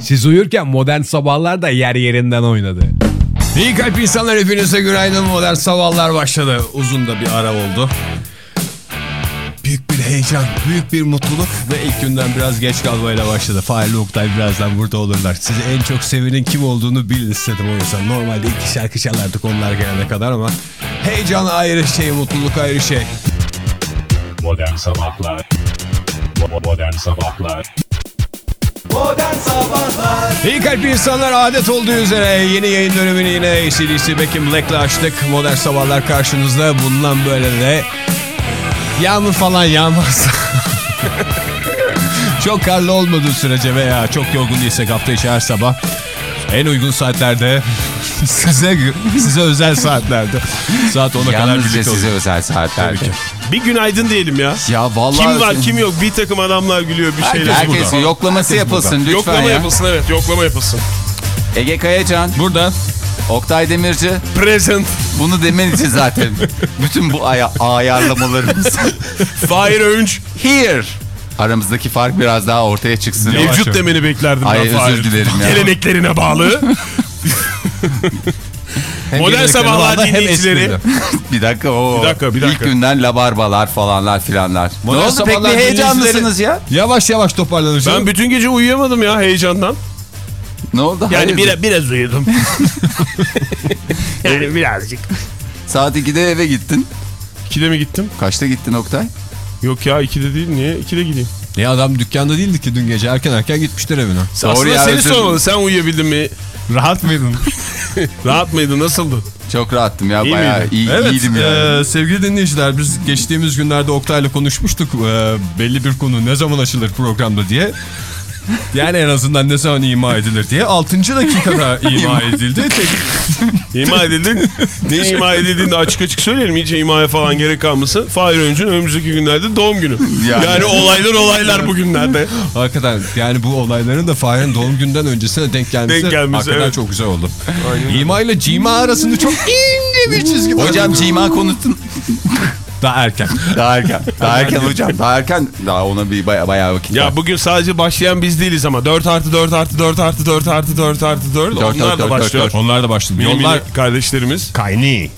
Siz uyurken modern sabahlar da yer yerinden oynadı. İyi kalp insanlar hepinize günaydın modern sabahlar başladı. Uzun da bir ara oldu. Büyük bir heyecan, büyük bir mutluluk ve ilk günden biraz geç kalmayla başladı. Fahir Oktay birazdan burada olurlar. Sizi en çok sevenin kim olduğunu bilin istedim o yüzden. Normalde iki şarkı çalardık onlar gelene kadar ama heyecan ayrı şey, mutluluk ayrı şey. Modern Sabahlar Modern Sabahlar İyi kalp insanlar adet olduğu üzere yeni yayın dönemini yine ACDC Back in Black'la açtık. Modern sabahlar karşınızda. Bundan böyle de yağmur falan yağmaz. çok karlı olmadığı sürece veya çok yorgun değilsek hafta içi her sabah en uygun saatlerde size size özel saatlerde saat 10'a kadar birlikte size özel saatlerde. Bir günaydın diyelim ya. Ya vallahi Kim var kim yok bir takım adamlar gülüyor bir şeyler. Herkes yoklaması yapılsın lütfen Yoklama ya. yapılsın evet yoklama yapılsın. Ege Kayacan, Burada Oktay Demirci Present. bunu demen için zaten bütün bu aya ayarlamalarımız Fahir Öğünç. here. Aramızdaki fark biraz daha ortaya çıksın. Mevcut demeni beklerdim Ay, ben özür Fahir. dilerim ya. Geleneklerine bağlı. hem Modern sabahlar dinleyicileri. bir dakika o. Bir dakika, bir dakika. İlk günden labarbalar falanlar filanlar. Modern ne oldu pek bir heyecanlısınız ya? Yavaş yavaş toparlanacağım. Ben bütün gece uyuyamadım ya heyecandan. Ne oldu? Yani biraz, biraz uyudum. yani birazcık. Saat 2'de eve gittin. İkide mi gittim? Kaçta gittin Oktay? Yok ya ikide değil niye? İkide gideyim. Ne adam dükkanda değildi ki dün gece erken erken gitmişler evine. Doğru Aslında ya, seni sormalı. Sen uyuyabildin mi? Rahat mıydın? Rahat mıydı? Nasıldı? Çok rahattım ya İyi bayağı miydin? iyi, Evet iyiydim ya. e, sevgili dinleyiciler biz geçtiğimiz günlerde Oktay'la konuşmuştuk e, belli bir konu ne zaman açılır programda diye. Yani en azından ne zaman ima edilir diye. 6. dakikada ima edildi. İma edildi. ne ima edildiğini de açık açık söyleyelim. Hiç imaya falan gerek kalmasın. Fahir Öncü'nün önümüzdeki günlerde doğum günü. Yani. Yani, olaylar olaylar bugünlerde. Hakikaten yani bu olayların da Fahir'in doğum günden öncesine denk gelmesi, Denk gelmesi, hakikaten evet. çok güzel oldu. İma ile cima arasında çok ince bir çizgi var. Hocam cima konutun Daha erken. daha erken. Daha erken hocam. Daha erken. Daha ona bir baya, bayağı vakit var. Ya bugün sadece başlayan biz değiliz ama 4 artı 4 artı 4 artı 4 artı 4 artı 4 Dört, onlar dört, da dört, başlıyor. dört, Onlar da başladı. Mini Yollar mini kardeşlerimiz. kayni.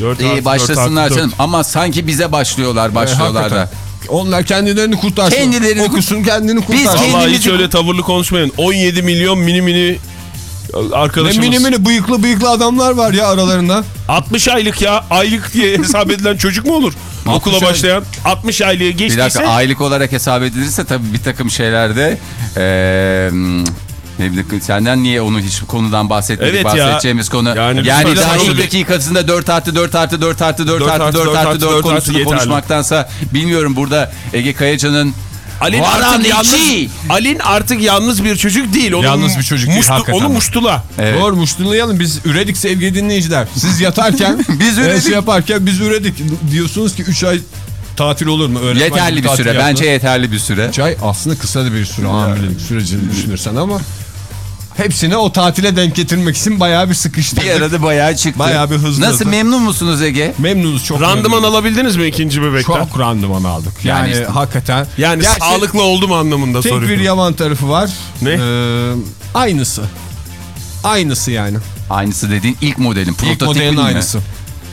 4 İyi başlasınlar canım ama sanki bize başlıyorlar başlıyorlar da. Hakikaten. Onlar kendilerini kurtarsın. Kendilerini Okusun kendini kurtarsın. Biz kendimizi- hiç öyle tavırlı konuşmayın. 17 milyon mini mini Ne arkadaşımız. mini mini bıyıklı bıyıklı adamlar var ya aralarında. 60 aylık ya. Aylık diye hesap edilen çocuk mu olur? Okula ay- başlayan 60 aylığı Bir geçtiyse. dakika aylık olarak hesap edilirse tabii bir takım şeylerde eee ne bileyim, senden niye onu hiç konudan bahsetmedik Evet ya. bahsedeceğimiz konu. Yani Yani, lütfen daha ilk bir- dakikasında 4 artı 4 artı 4 artı 4 Dört artı artı 4 dört artı artı 4 dört konusunu konuşmaktansa bilmiyorum burada Ege Kayacan'ın Alin artık yalnız, Alin artık yalnız bir çocuk değil. Onun Yalnız bir çocuk değil, muştu- hakikaten Onu muştula. Evet. Doğru muştulayalım biz üredik sevgili dinleyiciler. Siz yatarken Biz üredik. şey yaparken biz üredik. Diyorsunuz ki 3 ay tatil olur mu? Öğretmen yeterli bir süre. yapma. Bence yeterli bir süre. 3 ay aslında kısa da bir süre hamilelik sürecini düşünürsen ama hepsini o tatile denk getirmek için bayağı bir sıkıştırdık. Bir arada bayağı çıktı. Bayağı bir hızlı Nasıl memnun musunuz Ege? Memnunuz çok. Randıman memnunuz. alabildiniz mi ikinci bebekten? Çok randıman aldık. Yani, Yani işte- hakikaten. Yani Gerçi sağlıklı oldu mu anlamında Tek bir soruyorum. yaman tarafı var. Ne? Ee, aynısı. Aynısı yani. Aynısı dediğin ilk modelin. İlk Prototipi modelin mi? aynısı.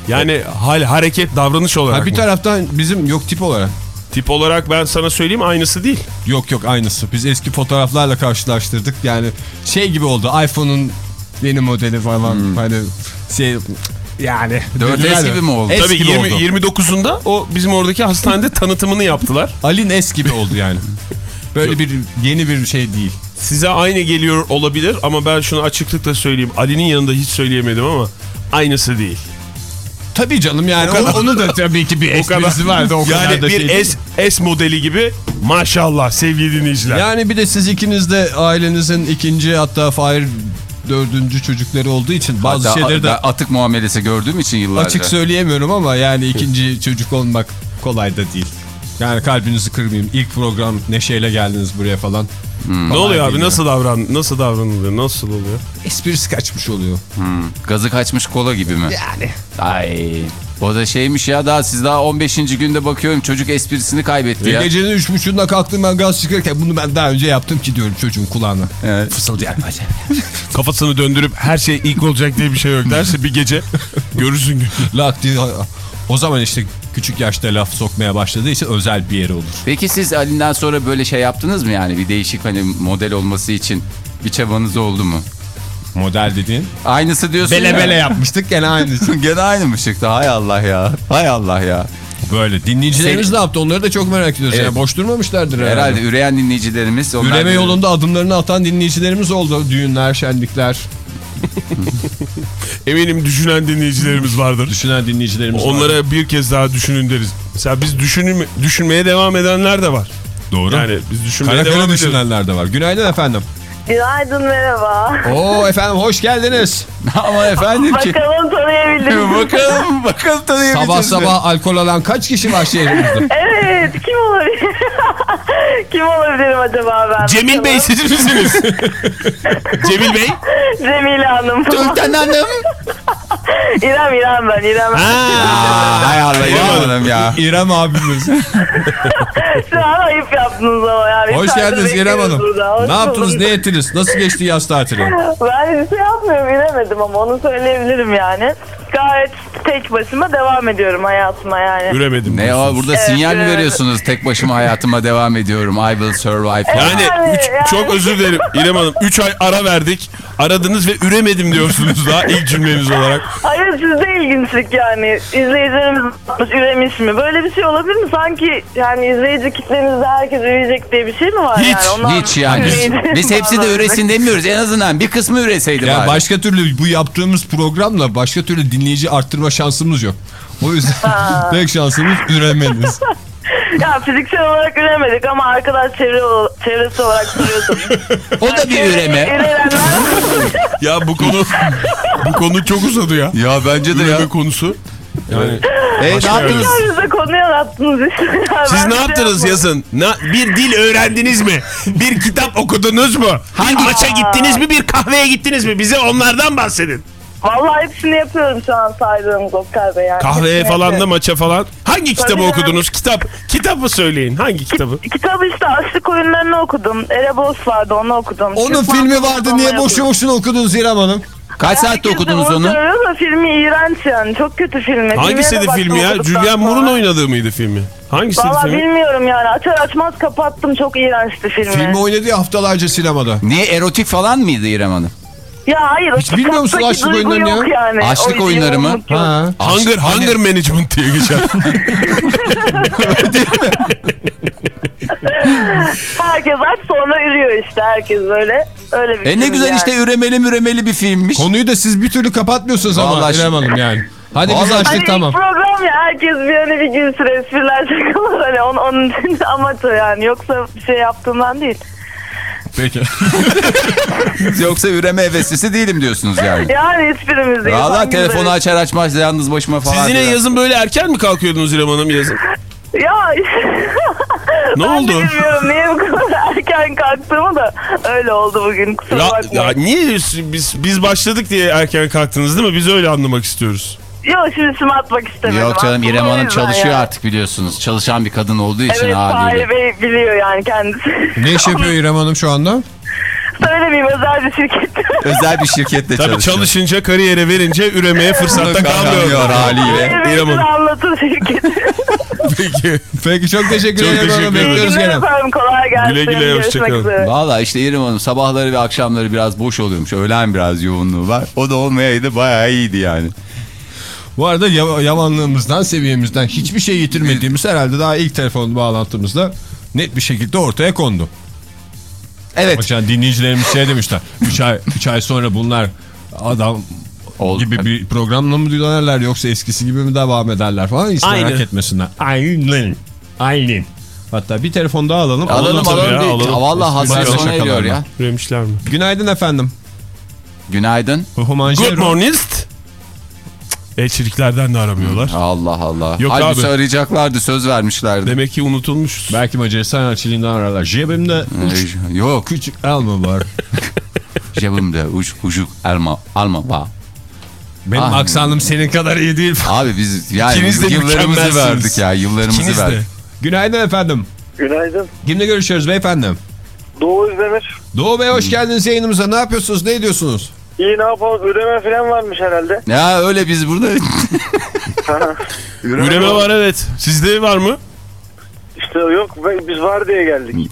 Yani hal, hareket, davranış olarak Ha, bir mı? taraftan bizim yok tip olarak. Tip olarak ben sana söyleyeyim aynısı değil. Yok yok aynısı. Biz eski fotoğraflarla karşılaştırdık. Yani şey gibi oldu. iPhone'un yeni modeli falan. Hani şey yani. 4S dediler ya, gibi mi oldu? Tabii gibi 20, oldu. 29'unda o bizim oradaki hastanede tanıtımını yaptılar. Alin S gibi oldu yani. Böyle bir yeni bir şey değil. Size aynı geliyor olabilir ama ben şunu açıklıkla söyleyeyim. Ali'nin yanında hiç söyleyemedim ama aynısı değil. Tabii canım yani O kadar. onu da tabii ki bir esprisi vardı o kadar yani da bir şey. S, S modeli gibi maşallah sevgili dinleyiciler. Yani bir de siz ikiniz de ailenizin ikinci hatta Fahir dördüncü çocukları olduğu için bazı Hatta şeyleri de atık muamelesi gördüğüm için yıllarca. açık söyleyemiyorum ama yani ikinci çocuk olmak kolay da değil. Yani kalbinizi kırmayayım. İlk program neşeyle geldiniz buraya falan. Ne oluyor abi nasıl davran nasıl davranılıyor nasıl oluyor? Esprisi kaçmış oluyor. Hmm, Gazı kaçmış kola gibi mi? Yani. Ay. O da şeymiş ya daha siz daha 15. günde bakıyorum çocuk esprisini kaybetti ya. Gecenin üç buçuğunda kalktım ben gaz çıkarken bunu ben daha önce yaptım ki diyorum çocuğun kulağına. Evet. Fısıldayan. Kafasını döndürüp her şey ilk olacak diye bir şey yok derse bir gece görürsün. Lak diye. O zaman işte küçük yaşta laf sokmaya başladığı için özel bir yeri olur. Peki siz Ali'nden sonra böyle şey yaptınız mı yani bir değişik hani model olması için bir çabanız oldu mu? Model dediğin. Aynısı diyorsun Bele ya. bele yapmıştık gene aynısı. Gene aynı çıktı? Hay Allah ya. Hay Allah ya. Böyle dinleyicilerimiz Senin- ne yaptı onları da çok merak ediyoruz. Evet. Yani boş durmamışlardır herhalde. Herhalde üreyen dinleyicilerimiz. Üreme da- yolunda adımlarını atan dinleyicilerimiz oldu. Düğünler, şenlikler. Eminim düşünen dinleyicilerimiz vardır. Düşünen dinleyicilerimiz. Onlara bir kez daha düşünün deriz. Mesela biz düşünün, düşünmeye devam edenler de var. Doğru. Yani biz düşünmeye Kara devam kara ediyoruz. düşünenler de var. Günaydın efendim. Günaydın merhaba. Oo efendim hoş geldiniz. Ama efendim ki. Bakalım tanıyabildiniz mi? bakalım bakalım tanıyabildiniz Sabah mi? sabah alkol alan kaç kişi var şehrimizde? Evet kim olabilir? kim olabilirim acaba ben? Cemil Bey siz misiniz? Cemil Bey? Cemile Hanım. Türkten Hanım. İrem İrem ben İrem. Aa, hay Allah İrem Hanım ya. İrem abimiz. Şu an ayıp yaptınız ama yani. Hoş geldiniz İrem Hanım. burada. Ne yaptınız? Ne ettiniz? Nasıl geçti yaz tatili? Ben hiçbir şey yapmıyorum İremedim ama onu söyleyebilirim yani. Gayet tek başıma devam ediyorum hayatıma yani. Üremedim. Ne o burada sinyal mi evet. veriyorsunuz? Tek başıma hayatıma devam ediyorum. I will survive. Yani Yani, üç- yani. çok özür dilerim İrem Hanım. 3 ay ara verdik. Aradınız ve üremedim diyorsunuz daha ilk cümleniz olarak. Hayır sizde ilginçlik yani. İzleyicilerimiz üremiş mi? Böyle bir şey olabilir mi? Sanki yani izleyici kitlenizde herkes üreyecek diye bir şey mi var Hiç, yani? Ondan Hiç yani. Biz, üreyici biz hepsi de üresin demiyoruz. En azından bir kısmı üreseydi Ya bari. başka türlü bu yaptığımız programla başka türlü dinleyici arttırma şansımız yok. O yüzden tek şansımız üremeniz. Ya fiziksel olarak üremedik ama arkadaş çevre, çevresi olarak soruyorsunuz. O da bir üreme. Ya bu konu bu konu çok uzadı ya. Ya bence de ya. Üreme konusu. Yani E, ne yaptınız? bize konuyu anlattınız işte. Ya siz ben ne şey yaptınız yapmadım. yazın? Na, bir dil öğrendiniz mi? Bir kitap okudunuz mu? Hangi maça gittiniz mi? Bir kahveye gittiniz mi? Bize onlardan bahsedin. Vallahi hepsini yapıyorum şu an saydığınız Oktay Bey yani. Kahveye Hepsini falan da maça falan. Hangi kitabı ya. okudunuz? Kitap kitabı söyleyin. Hangi kitabı? Kitabı işte Açlık Oyunlarını okudum. Erebos vardı onu okudum. Onun Türk filmi vardı niye boşu boşuna okudunuz İrem Hanım? Kaç saatte Herkes okudunuz onu? da filmi iğrenç yani. Çok kötü filmi. Hangisiydi filmi ya? Julian Moore'un oynadığı mıydı filmi? Hangisiydi Valla filmi? bilmiyorum yani. Açar açmaz kapattım. Çok iğrençti filmi. Filmi oynadı ya haftalarca sinemada. Niye erotik falan mıydı İrem Hanım? Ya hayır. Hiç bilmiyor musun Açlık Oyunları'nı ya? Yani. Açlık O Oyunları mı? Ha. Hunger, Hunger Management diye geçer. Herkes aç sonra ürüyor işte. Herkes böyle. Öyle bir E ne güzel yani. işte üremeli müremeli bir filmmiş. Konuyu da siz bir türlü kapatmıyorsunuz ama Vallahi İrem Hanım yani. Hadi biz açtık Hani tamam. program ya herkes bir hani bir gülsün espriler şakalar hani onun, onun için amaç o yani yoksa bir şey yaptığımdan değil. Peki. Yoksa üreme heveslisi değilim diyorsunuz yani. Yani hiçbirimiz değil. Valla telefonu açar açmaz yalnız başıma falan. Siz yine diyor. yazın böyle erken mi kalkıyordunuz İrem Hanım yazın? Ya Ne ben oldu? bilmiyorum niye bu kadar erken kalktığımı da öyle oldu bugün kusura Ya, bakmayın. ya niye biz biz başladık diye erken kalktınız değil mi? Biz öyle anlamak istiyoruz. Yok şimdi şunu atmak istemedim. Yok canım İrem Hanım çalışıyor yani. artık biliyorsunuz. Çalışan bir kadın olduğu için Evet haliyle. Fahri Bey biliyor yani kendisi. Ne iş yapıyor İrem Hanım şu anda? Söylemeyeyim özel bir şirket. Özel bir şirkette Tabii çalışıyor. çalışınca kariyere verince üremeye fırsatta Kalmıyor kalmıyor. haliyle. İrem Hanım. anlatır şirketi. Peki. Peki çok teşekkür Çok ederim. teşekkür ederim. Bekliyoruz gene. Efendim kolay gelsin. Güle güle, hoşçakalın. Valla işte İrem Hanım sabahları ve akşamları biraz boş oluyormuş. Öğlen biraz yoğunluğu var. O da olmayaydı bayağı iyiydi yani. Bu arada ya- yamanlığımızdan, seviyemizden hiçbir şey yitirmediğimiz herhalde daha ilk telefon bağlantımızda net bir şekilde ortaya kondu. Evet. Bakın dinleyicilerimiz şey demişler. 3 ay, üç ay sonra bunlar adam Ol- gibi bir programla mı dönerler yoksa eskisi gibi mi devam ederler falan hiç merak Aynen. etmesinler. Aynen. Aynen. Hatta bir telefon daha alalım. Alalım tabii alalım. ya, alalım. Valla hasret yok. sona eriyor ya. Üremişler mi? Günaydın efendim. Günaydın. Good morning. Elçiliklerden de aramıyorlar. Allah Allah. Yok Halbuki abi. arayacaklardı söz vermişlerdi. Demek ki unutulmuşuz. Belki Macaristan elçiliğinden ararlar. Cebimde uç, Ee, Yok. küçük elma var. Cebimde uç ucuk elma alma var. Benim Ah. aksanım senin kadar iyi değil. Abi biz yani İkiniz de yıllarımızı mükemmelsiniz. verdik ya yıllarımızı İkiniz de. verdik. Günaydın efendim. Günaydın. Kimle görüşüyoruz beyefendi? Doğu Özdemir. Doğu Bey hoş geldiniz yayınımıza. Ne yapıyorsunuz? Ne ediyorsunuz? İyi ne yapalım? Üreme falan varmış herhalde. Ya öyle biz burada Üreme var evet. Sizde var mı? İşte yok be- biz var diye geldik.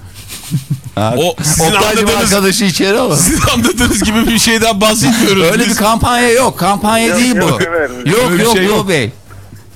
O sizin Oktay'cım anladığınız, arkadaşı içeri alalım. sizin anladığınız gibi bir şeyden bahsetmiyoruz. Öyle bir Biz- kampanya yok. Kampanya Yok, değil bu. yok efendim. Yok Öyle bir yok şey yok yok. bey.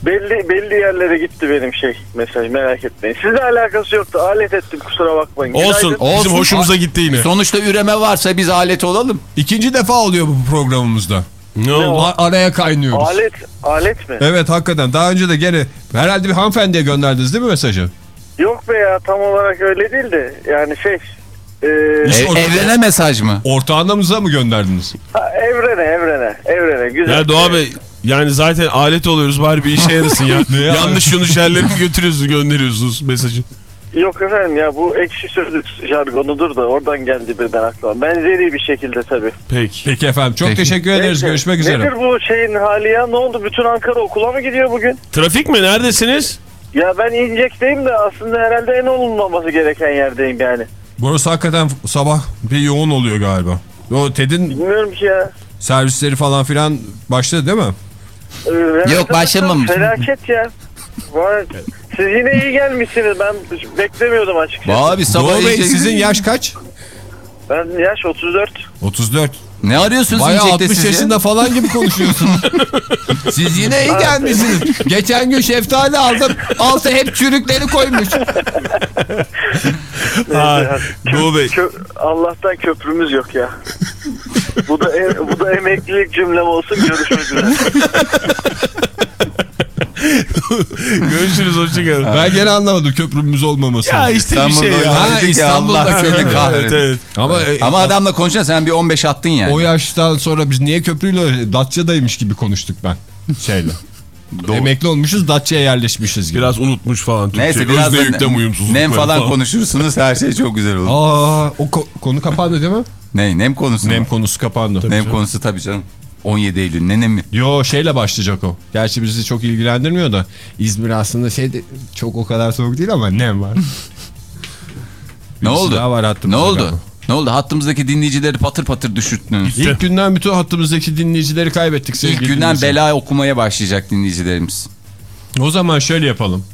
Belli belli yerlere gitti benim şey mesaj merak etmeyin. Sizle alakası yoktu. Alet ettim kusura bakmayın. Olsun. Günaydın. Olsun. Bizim hoşumuza gitti yine. Sonuçta üreme varsa biz alet olalım. İkinci defa oluyor bu programımızda. Ne oldu? A- araya kaynıyoruz. Alet alet mi? Evet hakikaten. Daha önce de gene herhalde bir hanımefendiye gönderdiniz değil mi mesajı? Yok be ya tam olarak öyle değil de yani şey e, Ev- evrene mesaj mı? Ortağınımıza mı gönderdiniz? ha, evrene evrene evrene güzel. Ya Doğa Bey yani zaten alet oluyoruz bari bir işe yarasın ya. Yanlış yanlış yerlere götürüyorsunuz gönderiyorsunuz mesajı. Yok efendim ya bu ekşi sözlük jargonudur da oradan geldi birden aklıma. Benzeri bir şekilde tabii. Peki. Peki efendim. Çok Peki. teşekkür ederiz. Neyse, Görüşmek üzere. Nedir bu şeyin hali ya? Ne oldu? Bütün Ankara okula mı gidiyor bugün? Trafik mi? Neredesiniz? Ya ben İncek'teyim de aslında herhalde en olunmaması gereken yerdeyim yani. Burası hakikaten sabah bir yoğun oluyor galiba. O TED'in Bilmiyorum ki ya. servisleri falan filan başladı değil mi? Ee, Yok, başlamamış. Felaket ya. Vay, Siz yine iyi gelmişsiniz. Ben beklemiyordum açıkçası. Abi sabah Doğu Bey sizin yaş kaç? Ben yaş 34. 34. Ne arıyorsunuz Bayağı İncek'te 60 siz ya? yaşında falan gibi konuşuyorsunuz. Siz yine iyi gelmişsiniz. Geçen gün şeftali aldım. Altı hep çürükleri koymuş. Doğu Bey. Kö- Allah'tan köprümüz yok ya. bu da e- bu da emeklilik cümlem olsun görüşmek üzere. Görüşürüz hoşçakalın. Ben gene anlamadım köprümüz olmaması. Ya işte bir şey İstanbul'da ya. Ha, İstanbul'da köprü. kahretsin. Evet evet. Ama, e, Ama adamla konuşacaksın sen bir 15 attın yani. o yaştan sonra biz niye köprüyle Datça'daymış gibi konuştuk ben şeyle. Emekli olmuşuz Datça'ya yerleşmişiz gibi. Biraz unutmuş falan. Türkçe. Neyse biraz Özde da yüklem uyumsuzluk nem falan konuşursunuz her şey çok güzel olur. Aa, o ko- konu kapandı değil mi? Ne nem konusu Nem mu? konusu kapandı. Nem konusu tabii canım. 17 Eylül ne nemi? Yo şeyle başlayacak o. Gerçi bizi çok ilgilendirmiyor da İzmir aslında şey de çok o kadar soğuk değil ama nem var. Ne oldu? daha var Ne oldu? galiba. Ne oldu? Hattımızdaki dinleyicileri patır patır düşürttünüz. İlk günden bütün hattımızdaki dinleyicileri kaybettik sevgili İlk günden bela okumaya başlayacak dinleyicilerimiz. O zaman şöyle yapalım.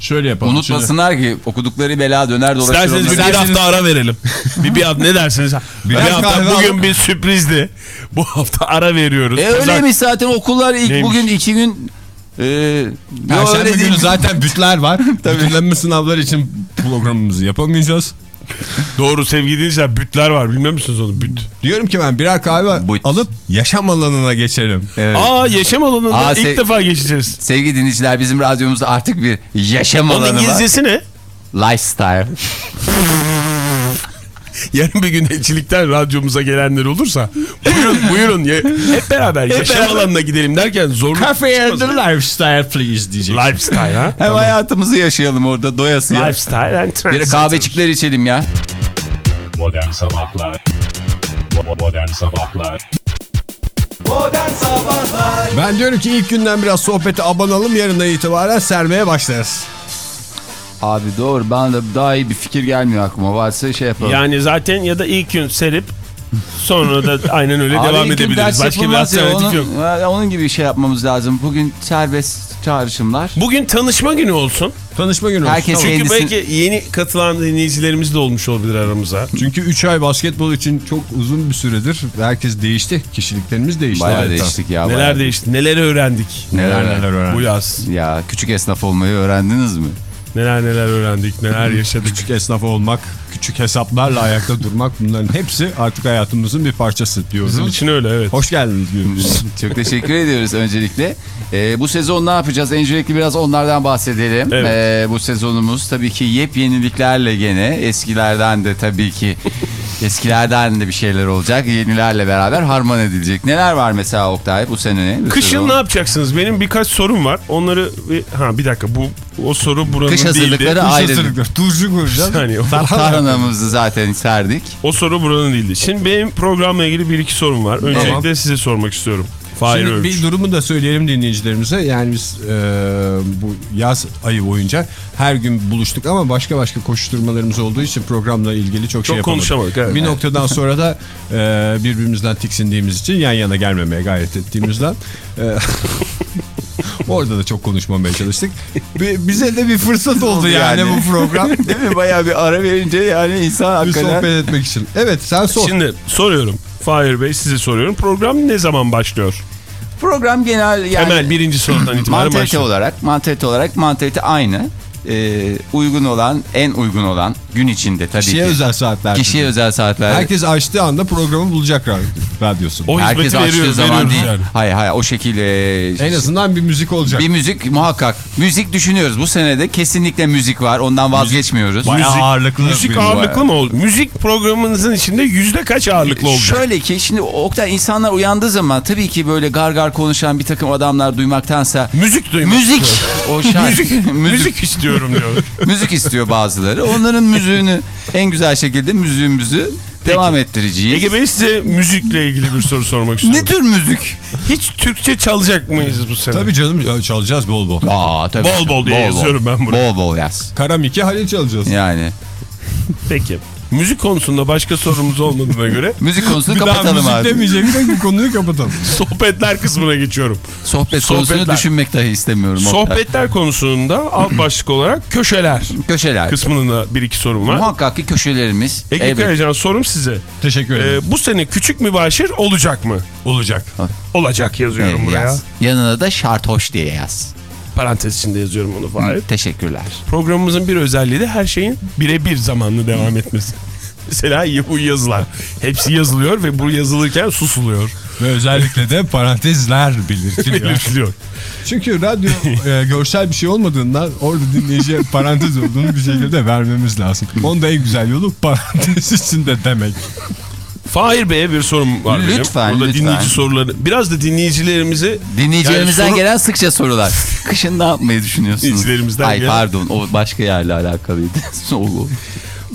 Şöyle yapalım. Unutmasınlar ki okudukları bela döner dolaşır. İsterseniz bir, bir hafta ara verelim. bir, bir hafta ne dersiniz? Bir, Biraz hafta bugün bir sürprizdi. Bu hafta ara veriyoruz. E Pazar- öyleymiş zaten okullar ilk Neymiş? bugün iki gün e, yo, Perşembe öyle günü zaten bütler var. Bütünlenme sınavları için programımızı yapamayacağız. Doğru sevgili dinleyiciler bütler var. Bilmiyor musunuz onu büt? Diyorum ki ben birer kahve Büt. alıp yaşam alanına geçelim. Evet. Aa yaşam alanında Aa, ilk defa geçeceğiz. Sevgili dinleyiciler bizim radyomuzda artık bir yaşam Onun alanı var. İngilizcesi ne? Lifestyle. Yarın bir gün elçilikten radyomuza gelenler olursa buyurun buyurun ye- hep beraber yaşam alanına gidelim derken zorluk Cafe and lifestyle please diyecek. Lifestyle ha? Hem hayatımızı yaşayalım orada doyasıya. Lifestyle and Bir kahvecikler içelim ya. Modern Sabahlar Modern Sabahlar Ben diyorum ki ilk günden biraz sohbete abanalım yarından itibaren sermeye başlarız. Abi doğru bana da daha iyi bir fikir gelmiyor aklıma. Varsa şey yapalım. Yani zaten ya da ilk gün serip sonra da aynen öyle Abi devam edebiliriz. Başka bir alternatif onun, yok. onun gibi bir şey yapmamız lazım. Bugün serbest çağrışımlar. Bugün tanışma günü olsun. Tanışma günü olsun. Herkes Tamam. Çünkü Kendisi- belki yeni katılan dinleyicilerimiz de olmuş olabilir aramıza. Çünkü 3 ay basketbol için çok uzun bir süredir herkes değişti. Kişiliklerimiz değişti. Bayağı adeta. değiştik ya. Neler bayağı. değişti, neler öğrendik Neler neler bu öğrendik. yaz. Ya küçük esnaf olmayı öğrendiniz mi? Neler neler öğrendik, neler yaşadık. Küçük esnaf olmak, küçük hesaplarla ayakta durmak bunların hepsi artık hayatımızın bir parçası Bizim diyoruz. için öyle evet. Hoş geldiniz diyoruz. Çok teşekkür ediyoruz öncelikle. Ee, bu sezon ne yapacağız? Öncelikle biraz onlardan bahsedelim. Evet. Ee, bu sezonumuz tabii ki yepyeniliklerle gene eskilerden de tabii ki eskilerden de bir şeyler olacak. Yenilerle beraber harman edilecek. Neler var mesela Oktay bu sene ne? Bu Kışın sezon? ne yapacaksınız? Benim birkaç sorum var. Onları bir- ha bir dakika bu o soru buranın Kış değildi. hazırlıkları ayrı. Turşu kuracağız. Hani Tarhanamızı zaten serdik. o soru buranın değildi. Şimdi benim programla ilgili bir iki sorum var. Öncelikle size sormak istiyorum. Fahir Şimdi bir durumu da söyleyelim dinleyicilerimize. Yani biz e, bu yaz ayı boyunca her gün buluştuk ama başka başka koşturmalarımız olduğu için programla ilgili çok, şey yapamadık. konuşamadık, evet. Bir noktadan sonra da e, birbirimizden tiksindiğimiz için yan yana gelmemeye gayret ettiğimizden e, orada da çok konuşmamaya çalıştık. Bi- Bize de bir fırsat oldu yani, yani. bu program. Değil mi? Bayağı bir ara verince yani insan bir hakikaten... sohbet etmek için. Evet sen sor. Şimdi soruyorum. Fahir Bey size soruyorum. Program ne zaman başlıyor? Program genel yani... Hemen birinci sorudan itibaren Mantalite başlıyor. olarak, mantalite olarak mantalite aynı. Ee, uygun olan, en uygun olan gün içinde tabii Kişiye ki. özel saatler. Kişiye özel saatler. Herkes açtığı anda programı bulacak radyo- radyosunu. O Herkes açtığı veriyoruz, zaman veriyoruz değil. yani. Hayır hayır o şekilde. En azından bir müzik olacak. bir müzik muhakkak. Müzik düşünüyoruz. Bu senede kesinlikle müzik var. Ondan vazgeçmiyoruz. Bayağı Müzik- ağırlıklı. Müzik ağırlıklı mı oldu? Müzik programınızın içinde yüzde kaç ağırlıklı olacak? Şöyle ki şimdi Oktay insanlar uyandığı zaman tabii ki böyle gar gar konuşan bir takım adamlar duymaktansa Müzik duymak müzik o şarkı müzik, müzik, müzik istiyorum diyor. müzik istiyor bazıları. Onların müziğini en güzel şekilde müziğimizi devam ettireceğiz. Ege Bey size müzikle ilgili bir soru sormak ne istiyorum. tür müzik? Hiç Türkçe çalacak mıyız bu sene? Tabii canım ya çalacağız bol bol. Aa, tabii. Bol bol diye yazıyorum ben buraya. Bol bol yaz. Karamiki Halil çalacağız. Yani Peki. Müzik konusunda başka sorumuz olmadığına göre müzik konusunu Bir daha kapatalım müzik abi. demeyecektik bu konuyu kapatalım. sohbetler kısmına geçiyorum. Sohbet konusunu Sohbetler. düşünmek dahi istemiyorum. Oktay. Sohbetler konusunda alt başlık olarak köşeler Köşeler. kısmında bir iki sorum var. Muhakkak ki köşelerimiz. Ege elbet- Kayacan sorum size. Teşekkür ederim. Ee, bu sene küçük mübaşir olacak mı? Olacak. Olacak yazıyorum Evet, buraya. yaz. Yanına da şart hoş diye yaz. Parantez içinde yazıyorum onu Fahir. Teşekkürler. Programımızın bir özelliği de her şeyin birebir zamanlı devam etmesi. Mesela bu yazılar. Hepsi yazılıyor ve bu yazılırken susuluyor. Ve özellikle de parantezler belirtiliyor. Belirtiliyor. Çünkü radyo e, görsel bir şey olmadığından orada dinleyiciye parantez olduğunu bir şekilde vermemiz lazım. Onun da en güzel yolu parantez içinde demek. Fahir Bey'e bir sorum var benim. Lütfen, Burada lütfen. dinleyici soruları. Biraz da dinleyicilerimizi Dinleyicilerimizden Yani soru- gelen sıkça sorular. Kışın ne yapmayı düşünüyorsunuz? Dinleyicilerimizden Ay gelen- pardon o başka yerle alakalıydı. O-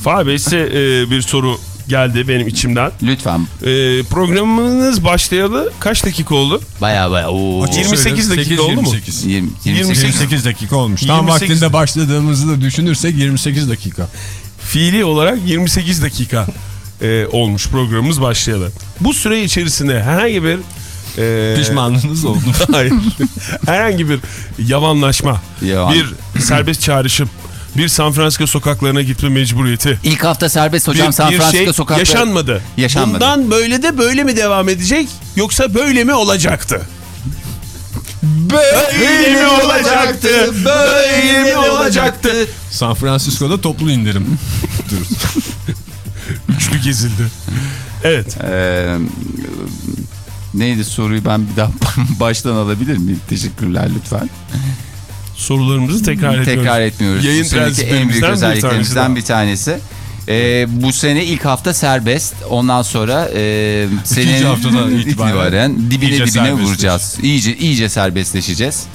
Fahir Bey size e, bir soru geldi benim içimden. Lütfen. E, programınız başlayalı kaç dakika oldu? Baya baya. Oo. 28 dakika oldu mu? 28. Yirmi- 28. 28 dakika olmuş. Tam 28 vaktinde başladığımızı da düşünürsek 28 dakika. Fiili olarak 28 dakika e, olmuş programımız başlayalı. Bu süre içerisinde herhangi bir e, Pişmanlığınız oldu. Hayır. Herhangi bir yavanlaşma, Yavan. bir serbest çağrışım, bir San Francisco sokaklarına gitme mecburiyeti. İlk hafta serbest hocam bir, San bir Francisco şey sokakları. yaşanmadı. Yaşanmadı. Bundan böyle de böyle mi devam edecek yoksa böyle mi olacaktı? Böyle mi olacaktı? Böyle mi olacaktı? San Francisco'da toplu indirim. Üçlü gezildi. Evet. Ee, neydi soruyu ben bir daha baştan alabilir miyim? Teşekkürler lütfen. Sorularımızı tekrar ediyoruz. Tekrar etmiyoruz. Yayın en büyük prensiplerimizden bir özelliklerimizden tanesi bir tanesi. Ee, bu sene ilk hafta serbest. Ondan sonra e, senin haftadan itibaren dibine dibine serbestleş. vuracağız. İyice iyice serbestleşeceğiz.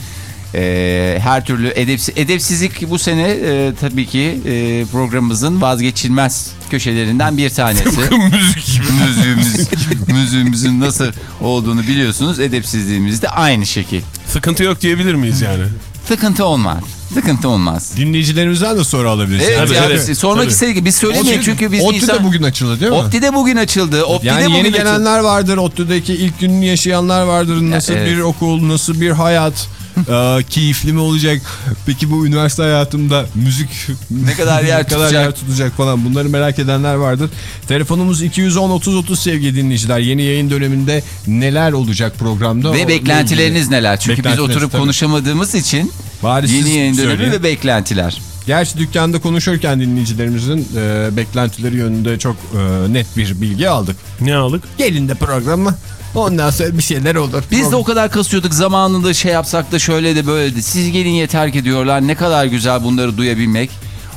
Ee, her türlü edepsi, edepsizlik bu sene e, tabii ki e, programımızın vazgeçilmez köşelerinden bir tanesi. Müzik gibi. Müziğimiz, müziğimizin nasıl olduğunu biliyorsunuz. Edepsizliğimiz de aynı şekil. Sıkıntı yok diyebilir miyiz yani? Sıkıntı olmaz. Sıkıntı olmaz. Dinleyicilerimizden de soru alabiliriz. Evet Tabii, ya tabii, biz- sormak istedik biz söylemeyin çünkü biz ODTÜ insan... de bugün açıldı değil mi? ODTÜ de bugün açıldı. ODTÜ Yani bugün yeni açıldı. gelenler vardır. ODTÜ'deki ilk gününü yaşayanlar vardır. Nasıl evet. bir okul, nasıl bir hayat, e, keyifli mi olacak? Peki bu üniversite hayatımda müzik Ne kadar yer ne kadar tutacak? yer tutacak falan bunları merak edenler vardır. Telefonumuz 210 30 30 sevgili dinleyiciler. Yeni yayın döneminde neler olacak programda? Ve Onunla beklentileriniz neler? Çünkü biz oturup tabii. konuşamadığımız için Bari yeni yayın dönemi ve beklentiler. Gerçi dükkanda konuşurken dinleyicilerimizin e, beklentileri yönünde çok e, net bir bilgi aldık. Ne aldık? Gelin de programı ondan sonra bir şeyler olur. Biz de o kadar kasıyorduk zamanında şey yapsak da şöyle de böyle de. Siz gelin yeter ki diyorlar. Ne kadar güzel bunları duyabilmek.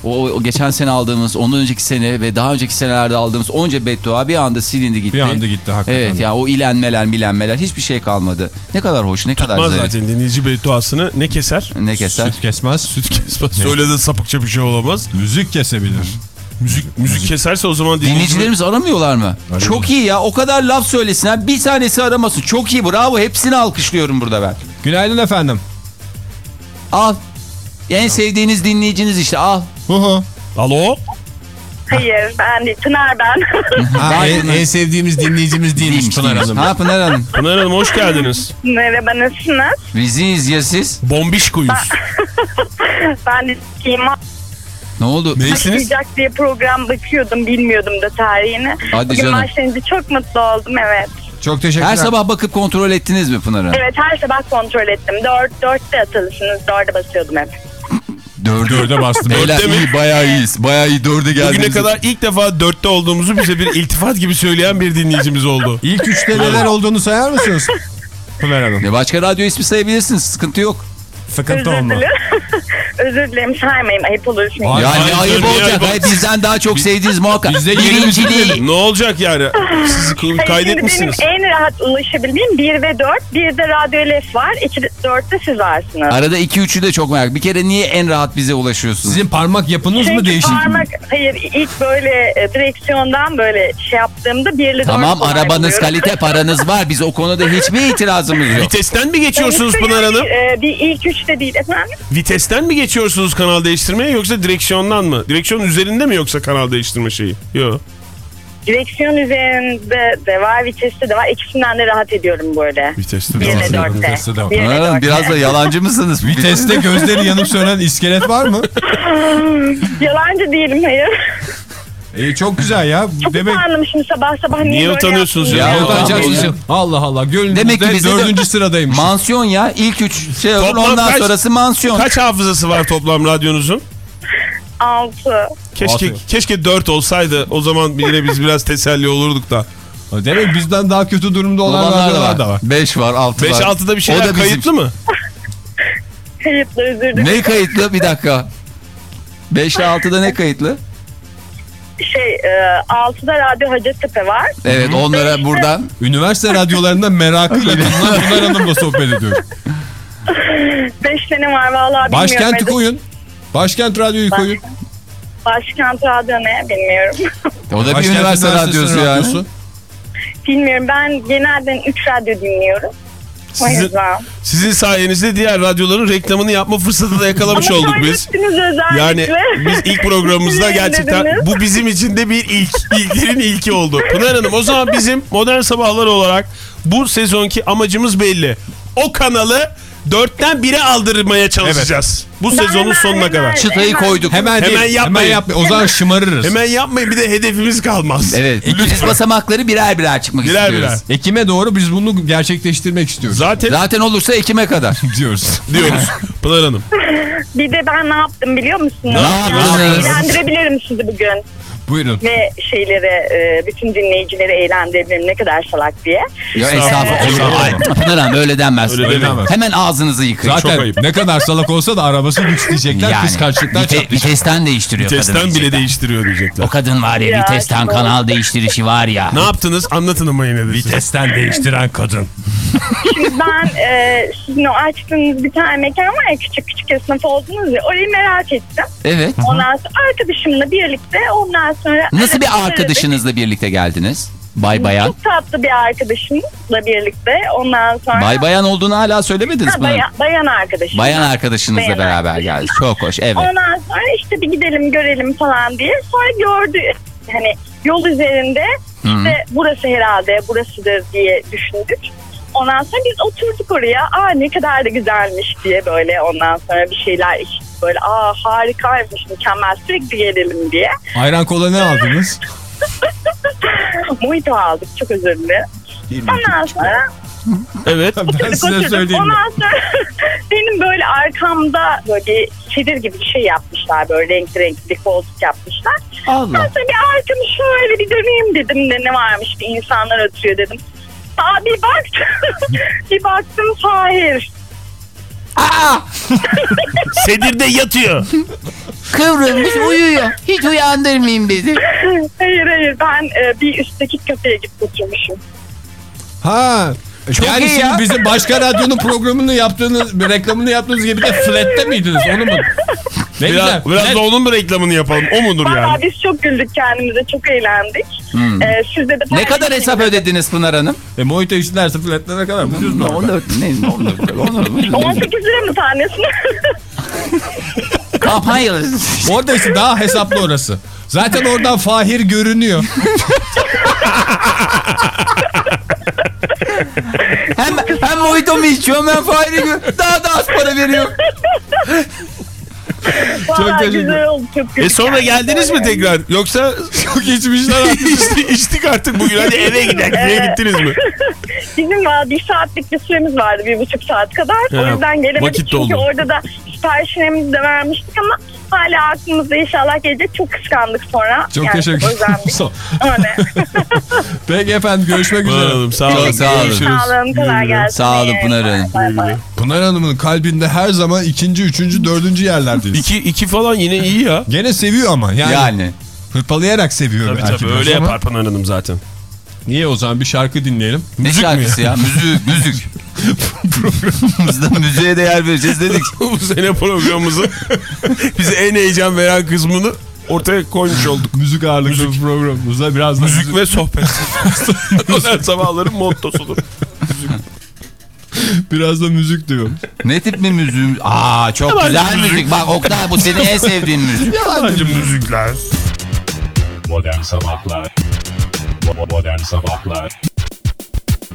O, o geçen sene aldığımız, ondan önceki sene ve daha önceki senelerde aldığımız onca beddua bir anda silindi gitti. Bir anda gitti hakikaten. Evet ya o ilenmeler milenmeler hiçbir şey kalmadı. Ne kadar hoş ne kadar Tutmaz zarif. zaten dinleyici bedduasını ne keser? Ne keser? Süt kesmez. Süt kesmez. Söyle de sapıkça bir şey olamaz. Müzik kesebilir. Müzik, müzik keserse o zaman dinleyiciler... Dinleyicilerimiz aramıyorlar mı? Çok iyi ya. O kadar laf söylesinler. Bir tanesi aramasın. Çok iyi. Bravo. Hepsini alkışlıyorum burada ben. Günaydın efendim. Al. En sevdiğiniz dinleyiciniz işte al. Hı hı. Alo? Hayır ben değil. Pınar ben. Ha, en, mı? en sevdiğimiz dinleyicimiz değilmiş Pınar. Hanım. Ha Pınar Hanım. Pınar Hanım hoş geldiniz. Merhaba nasılsınız? Biziz ya siz. Bombiş kuyuz. Ben de Sima Ne oldu? Neysiniz? Başlayacak diye program bakıyordum. Bilmiyordum da tarihini. Hadi Bugün canım. başlayınca çok mutlu oldum evet. Çok teşekkürler. Her sabah bakıp kontrol ettiniz mi Pınar Hanım? Evet her sabah kontrol ettim. Dört, dörtte atılısınız. Dörde basıyordum hep. Dördü. Dörde bastım. Beyler Dörtte mi? iyi bayağı iyiyiz. Bayağı iyi dörde geldiniz. Bugüne kadar ilk defa dörtte olduğumuzu bize bir iltifat gibi söyleyen bir dinleyicimiz oldu. İlk üçte neler olduğunu sayar mısınız? Pınar Hanım. Ne başka radyo ismi sayabilirsiniz. Sıkıntı yok. Sıkıntı olma. Özür dilerim saymayayım. Ayıp olur çünkü. Ay, Ya Hayır, ne ayıp niye olacak. ayıp bizden daha çok sevdiğiniz muhakkak. Biz de yerimizi Birinciliği. Ne olacak yani? Siz kaydetmişsiniz. Benim en rahat ulaşabildiğim 1 ve 4. Bir de Radyo Lef var. 2 4'te siz varsınız. Arada 2-3'ü de çok merak. Bir kere niye en rahat bize ulaşıyorsunuz? Sizin parmak yapınız mı Çünkü değişik? parmak, hayır ilk böyle e, direksiyondan böyle şey yaptığımda birli Tamam arabanız kalite paranız var. Biz o konuda hiçbir itirazımız yok. Vitesten mi geçiyorsunuz Pınar yani, Hanım? e, bir ilk üçte değil efendim. Vitesten mi geçiyorsunuz kanal değiştirmeye yoksa direksiyondan mı? Direksiyon üzerinde mi yoksa kanal değiştirme şeyi? Yok. Direksiyon üzerinde de var, viteste de var. İkisinden de rahat ediyorum böyle. Viteste de ve var. dörtte. Viteste de var. Bir ve Pınar Hanım dörtte. biraz da yalancı mısınız? Viteste gözleri yanıp sönen iskelet var mı? Yalancı değilim hayır. İyi çok güzel ya. Çok Demek utandım şimdi sabah sabah. Niye, Niye utanıyorsunuz ya? Ya, utanacaksınız. Allah Allah. Gönlünüzde Demek ki bize de- dördüncü sıradaymış. Mansiyon ya. İlk üç şey olur Toplam ondan kaç- sonrası mansiyon. Kaç hafızası var toplam radyonuzun? Altı. Keşke Altı. keşke 4 olsaydı. O zaman yine biz biraz teselli olurduk da. Demek bizden daha kötü durumda olan Olanlar da radyolar da var. var. 5 var 6 var. 5 6'da bir O şeyler da bizim- kayıtlı mı? Kayıtlı özür dilerim. Ne kayıtlı? Bir dakika. 5 ile 6'da ne kayıtlı? Şey, e, altıda Radyo Hacettepe var. Evet onlara buradan. Üniversite radyolarında merakıyla bulunan Pınar Hanım'la sohbet ediyoruz. Beş tane var vallahi bilmiyorum. Başkenti koyun. Başkent radyoyu koyun. Başkent Radyo ne bilmiyorum. O da bir Başkent üniversite radyosu yani. radyosu. bilmiyorum ben genelde 3 radyo dinliyorum. Sizin, sizin sayenizde diğer radyoların reklamını yapma fırsatı da yakalamış Ama olduk biz. Yani biz ilk programımızda gerçekten bu bizim için de bir ilk. İlklerin ilki oldu. Pınar Hanım o zaman bizim modern sabahlar olarak bu sezonki amacımız belli. O kanalı dörtten bire aldırmaya çalışacağız. Bu Ben sezonun hemen- sonuna hemen- kadar. Çıtayı Hemen- koyduk. Hemen, Hemen değil, hemen yapmayın. yapmayın. O zaman şımarırız. Hemen yapmayın bir de hedefimiz kalmaz. Evet. İkiz basamakları birer birer çıkmak Birer istiyoruz. birer. Ekim'e doğru biz bunu gerçekleştirmek istiyoruz. Zaten Zaten olursa Ekim'e kadar. diyoruz. diyoruz Pınar Hanım. Bir de ben ne yaptım biliyor musunuz? Ne yaptınız? Eğlendirebilirim sizi bugün. Buyurun. Ve şeyleri, e, bütün dinleyicileri eğlendirebilirim ne kadar salak diye. Ya Estağfurullah. estağfurullah. Ay, Pınar Hanım öyle denmez. Öyle denmez. Hemen ağzınızı yıkayın. Zaten ayıp. ne kadar salak olsa da arabası güç diyecekler. yani, Kıskançlıktan vite- çatlayacak. vitesten değiştiriyor kadın Testten bile diyecekler. değiştiriyor diyecekler. O kadın var ya, Ya, vitesten çok kanal değiştirişi var ya. Ne yaptınız? Anlatın ama yine de. siz. Vitesten değiştiren kadın. Şimdi ben e, sizin o açtığınız bir tane mekan var ya küçük küçük esnaf oldunuz ya orayı merak ettim. Evet. Ondan sonra arkadaşımla birlikte ondan sonra... Nasıl bir arkadaşınızla birlikte geldiniz? Bay bayan. Çok tatlı bir arkadaşımla birlikte ondan sonra... Bay bayan olduğunu hala söylemediniz Pınar. bayan, bayan arkadaşım. Bayan arkadaşınızla Bayan beraber arkadaşım. geldi. Çok hoş. Evet. Ondan sonra işte bir gidelim görelim falan diye. Sonra gördü hani yol üzerinde işte burası herhalde burasıdır diye düşündük. Ondan sonra biz oturduk oraya. Aa ne kadar da güzelmiş diye böyle ondan sonra bir şeyler içtik. Böyle aa harikaymış mükemmel sürekli gelelim diye. Ayran kola ne aldınız? Mojito aldık çok özür dilerim. Ondan sonra Evet. Ben size söyleyeyim. Ondan sonra benim böyle arkamda böyle çadır gibi bir şey yapmışlar. Böyle renkli renkli bir koltuk yapmışlar. Ben Allah. sonra bir arkamı şöyle bir döneyim dedim de ne varmış bir insanlar oturuyor dedim. Aa bir baktım. bir baktım Fahir. Aa! Sedirde yatıyor. Kıvrılmış uyuyor. Hiç uyandırmayayım dedi. Hayır hayır ben e, bir üstteki kafeye gidip oturmuşum. Ha Çok yani iyi şimdi ya. bizim başka radyonun programını yaptığınız, reklamını yaptığınız gibi de flat'te miydiniz? Onu mu? Ne güzel. Biraz, biraz Flat- da onun mu reklamını yapalım? O mudur Valla yani? biz çok güldük kendimize, çok eğlendik. Hmm. Ee, sizde de Ne kadar hesap ödediniz Pınar Hanım? E, Mojito içtilerse flat'te ne kadar? Mu? 14 ne? 14 18 lira mı tanesini? Kampanyalı. Orada işte daha hesaplı orası. Zaten oradan Fahir görünüyor. hem, hem mojito mu içiyorum hem fare gibi. Daha da az para veriyor. Valla teşekkür güzel oldu, çok. E sonra geldiniz mi tekrar? Yoksa Çok içmişler artık. içti, içtik artık bugün. Hadi eve gidelim diye gittiniz mi? Bizim var bir saatlik bir süremiz vardı, bir buçuk saat kadar. Ha, o yüzden gelemedik vakit çünkü doldu. orada da siparişlerimizi de vermiştik ama hala aklımızda inşallah gelecek. Çok kıskandık sonra. Çok Yani teşekkür ederim. Öyle. Peki efendim görüşmek üzere. Hanım sağ olun. Sağ olun. Sağ olun, kolay gelsin. Sağ olun Pınar Hanım. Bay bay. Pınar Hanım'ın kalbinde her zaman ikinci, üçüncü, dördüncü yerlerdeyiz. İki, iki falan yine iyi ya. Gene seviyor ama yani, Yani. hırpalayarak seviyor. Tabii belki tabii öyle yapar Pınar Hanım zaten. Niye o zaman bir şarkı dinleyelim? Ne Müzik mi şarkısı ya? Müzik, müzik. Programımızda müziğe değer vereceğiz dedik. Bu sene programımızın bize en heyecan veren kısmını ortaya koymuş olduk. Müzik ağırlıklı bir programımızda biraz da Müzik ve sohbet. Modern sabahların mottosudur. biraz da müzik diyor. Ne tip bir müziğim? Aa çok Yabancı güzel müzik. müzik. Bak Oktay bu senin en sevdiğin müzik. Yabancı müzikler. Modern Sabahlar Bo-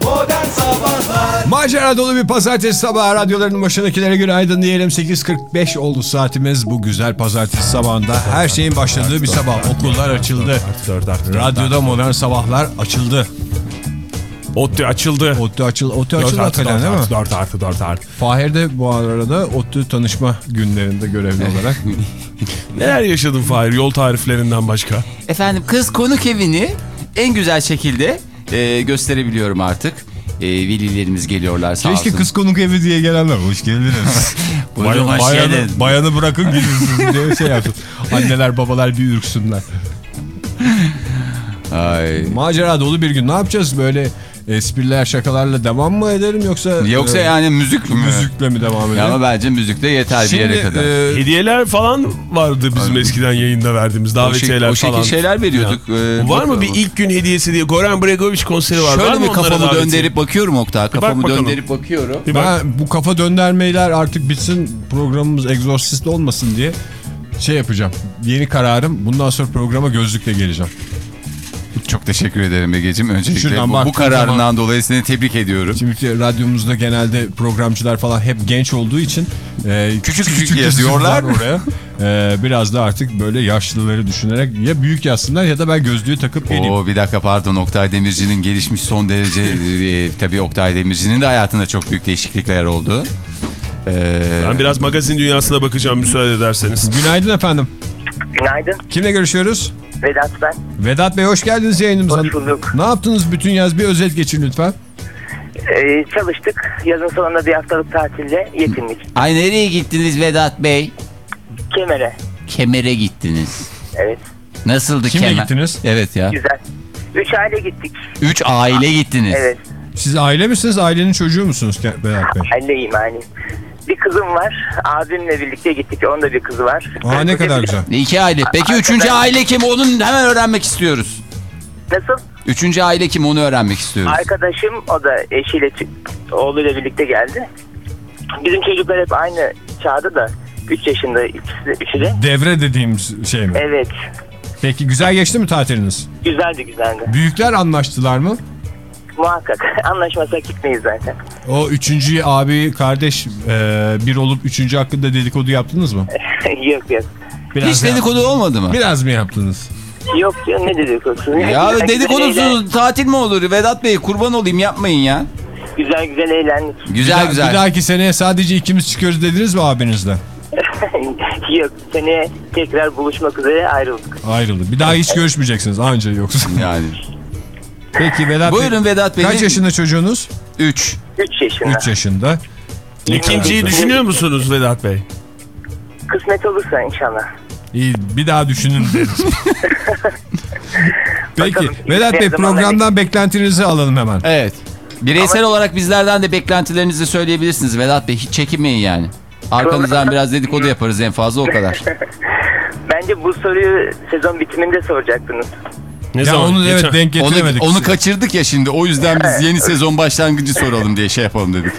Modern Sabahlar Macera dolu bir pazartesi sabahı radyolarının başındakilere günaydın diyelim. 8.45 oldu saatimiz bu güzel pazartesi sabahında. Her şeyin başladığı bir sabah. Okullar açıldı. Radyoda modern sabahlar açıldı. ODTÜ açıldı. ODTÜ açıldı. ODTÜ 4 açıldı artı 4 hakikaten değil mi? artı 4 artı 4 artı. Fahir de bu arada ODTÜ tanışma günlerinde görevli olarak. Neler yaşadın Fahir yol tariflerinden başka? Efendim kız konuk evini en güzel şekilde e, gösterebiliyorum artık. E, velilerimiz geliyorlar sağ Keşke olsun. kız konuk evi diye gelenler. Hoş geldiniz. Buyurun, hoş bayanı, geldin. bayanı bırakın gelirsiniz diye şey yapsın. Anneler babalar bir ürksünler. Ay. Macera dolu bir gün. Ne yapacağız böyle espriler şakalarla devam mı edelim yoksa Yoksa e, yani müzik mi? müzikle mi devam Ya edelim? ama bence müzikte yeter bir yere kadar. e, Hediyeler falan vardı bizim eskiden yayında verdiğimiz o, şey- davetiyeler o şekil falan. şeyler veriyorduk. Ee, Var mı bak- bir ilk gün hediyesi diye Goran Bregovic konseri var. var Şöyle mı bir kafamı döndürüp bakıyorum Oktay. Kafamı bakalım. döndürüp bakıyorum. Bir bak. ben bu kafa döndermeler artık bitsin programımız egzorsist olmasın diye şey yapacağım. Yeni kararım bundan sonra programa gözlükle geleceğim. Çok teşekkür ederim Ege'ciğim. Öncelikle bu, bu kararından zaman- dolayı seni tebrik ediyorum. Şimdi radyomuzda genelde programcılar falan hep genç olduğu için e, Küçük küçük isimler yazıyorlar. oraya. E, biraz da artık böyle yaşlıları düşünerek ya büyük yazsınlar ya da ben gözlüğü takıp geleyim. Oo bir dakika pardon Oktay Demirci'nin gelişmiş son derece e, tabii Oktay Demirci'nin de hayatında çok büyük değişiklikler oldu. Ee, Ben biraz magazin dünyasına bakacağım müsaade ederseniz. Günaydın efendim. Günaydın. Kimle görüşüyoruz? Vedat ben. Vedat Bey hoş geldiniz yayınımıza. Hoş bulduk. Ne yaptınız bütün yaz? Bir özet geçin lütfen. Ee, çalıştık. Yazın sonunda bir haftalık tatilde yetindik. Ay nereye gittiniz Vedat Bey? Kemer'e. Kemer'e gittiniz. Evet. Nasıldı Kimle Kemer? gittiniz? Evet ya. Güzel. Üç aile gittik. Üç aile gittiniz. Evet. Siz aile misiniz? Ailenin çocuğu musunuz Vedat Bey? Aileyim yani. Bir kızım var. Abimle birlikte gittik. Onun da bir kızı var. Aa ne kadar güzel. İki aile. Peki üçüncü aile kim? Onun hemen öğrenmek istiyoruz. Nasıl? Üçüncü aile kim? Onu öğrenmek istiyoruz. Arkadaşım o da eşiyle çı- oğluyla birlikte geldi. Bizim çocuklar hep aynı çağda da. 3 yaşında ikisi de, üçü de. Devre dediğimiz şey mi? Evet. Peki güzel geçti mi tatiliniz? Güzeldi güzeldi. Büyükler anlaştılar mı? Muhakkak. Anlaşmasak gitmeyiz zaten. O üçüncü abi kardeş e, bir olup üçüncü hakkında dedikodu yaptınız mı? yok yok. Biraz Hiç dedikodu olmadı mı? Biraz mı yaptınız? Yok ya ne dedikodusu? Ya Güzel güzel eğlen- dedikodusuz tatil mi olur? Vedat Bey kurban olayım yapmayın ya. Güzel güzel eğlendik. Güzel Bir güzel. dahaki seneye sadece ikimiz çıkıyoruz dediniz mi abinizle? Yok seneye tekrar buluşmak üzere ayrıldık. Ayrıldı. Bir daha hiç görüşmeyeceksiniz anca yoksa. Yani. Peki Vedat Bey. Buyurun Vedat Bey. Kaç yaşında çocuğunuz? 3. 3 yaşında. 3 yaşında. İkinciyi düşünüyor musunuz Vedat Bey? Kısmet olursa inşallah. İyi bir daha düşünün deriz. Peki Bakalım. Vedat Bey programdan beklentinizi alalım hemen. Evet. Bireysel olarak bizlerden de beklentilerinizi söyleyebilirsiniz Vedat Bey. Hiç çekinmeyin yani. Arkanızdan biraz dedikodu yaparız en fazla o kadar. Bence bu soruyu sezon bitiminde soracaktınız. Ne Ya zaman? onu evet denk Onu, getiremedik. onu kaçırdık ya şimdi. O yüzden biz yeni sezon başlangıcı soralım diye şey yapalım dedik.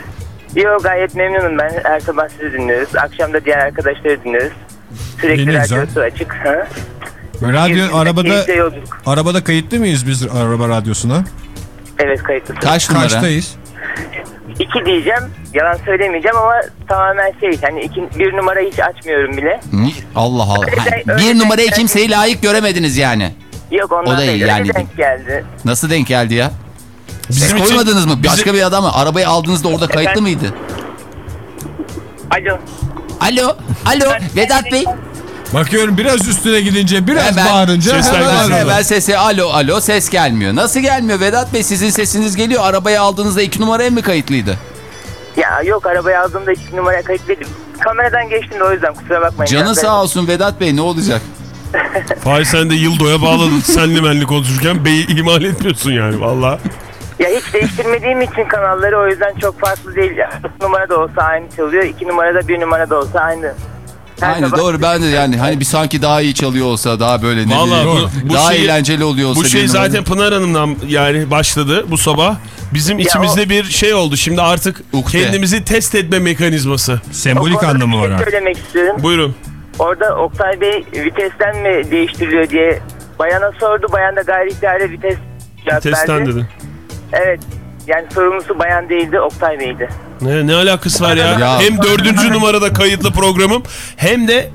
Yo gayet memnunum ben. Her sabah sizi dinliyoruz. Akşam da diğer arkadaşları dinliyoruz. Sürekli radyosu açık. Ha? Radyo arabada arabada kayıtlı mıyız biz araba radyosuna? Evet kayıtlısın. Kaç numara? Kaçtayız? İki diyeceğim. Yalan söylemeyeceğim ama tamamen şey. Hani iki, bir numara hiç açmıyorum bile. Ni- Allah Allah. Ha, bir numarayı kimseyi layık göremediniz yani. Yok ondan O da iyi değil. Yani. denk geldi. Nasıl denk geldi ya? Siz Bizim için- koymadınız mı? Başka bir adam mı? Arabayı aldığınızda orada kayıtlı Efendim? mıydı? Alo. Alo, alo Vedat Bey. Bakıyorum biraz üstüne gidince biraz Hemen- bağırınca hemen. Hemen sesi alo alo ses gelmiyor. Nasıl gelmiyor Vedat Bey? Sizin sesiniz geliyor. Arabayı aldığınızda iki numaraya mı kayıtlıydı? Ya yok arabayı aldığımda iki numaraya kayıtlıydım. Kameradan geçtim de o yüzden kusura bakmayın. Canı sağ olsun Vedat Bey ne olacak? Fahir sen de yıldoya bağladın senli menli konuşurken beyi ihmal etmiyorsun yani valla. Ya hiç değiştirmediğim için kanalları o yüzden çok farklı değil. Ya. Dört numara da olsa aynı çalıyor. iki numarada bir numara da olsa aynı. Her Aynı sabah- doğru ben de yani hani bir sanki daha iyi çalıyor olsa daha böyle ne Vallahi bileyim, bu- bu daha şey- eğlenceli oluyor olsa. Bu şey numara- zaten Pınar Hanım'dan yani başladı bu sabah. Bizim içimizde bir şey oldu. Şimdi artık Ukde. kendimizi test etme mekanizması. O Sembolik konuda anlamı bir var şey artık. söylemek istiyorum. Buyurun. Orada Oktay Bey vitesten mi değiştiriliyor diye bayana sordu. Bayan da gayri ihtiyari vites verdi. dedi. Evet. Yani sorumlusu bayan değildi Oktay Bey'di. Ne, ne alakası var ya? Ya. Hem dördüncü numarada kayıtlı programım hem de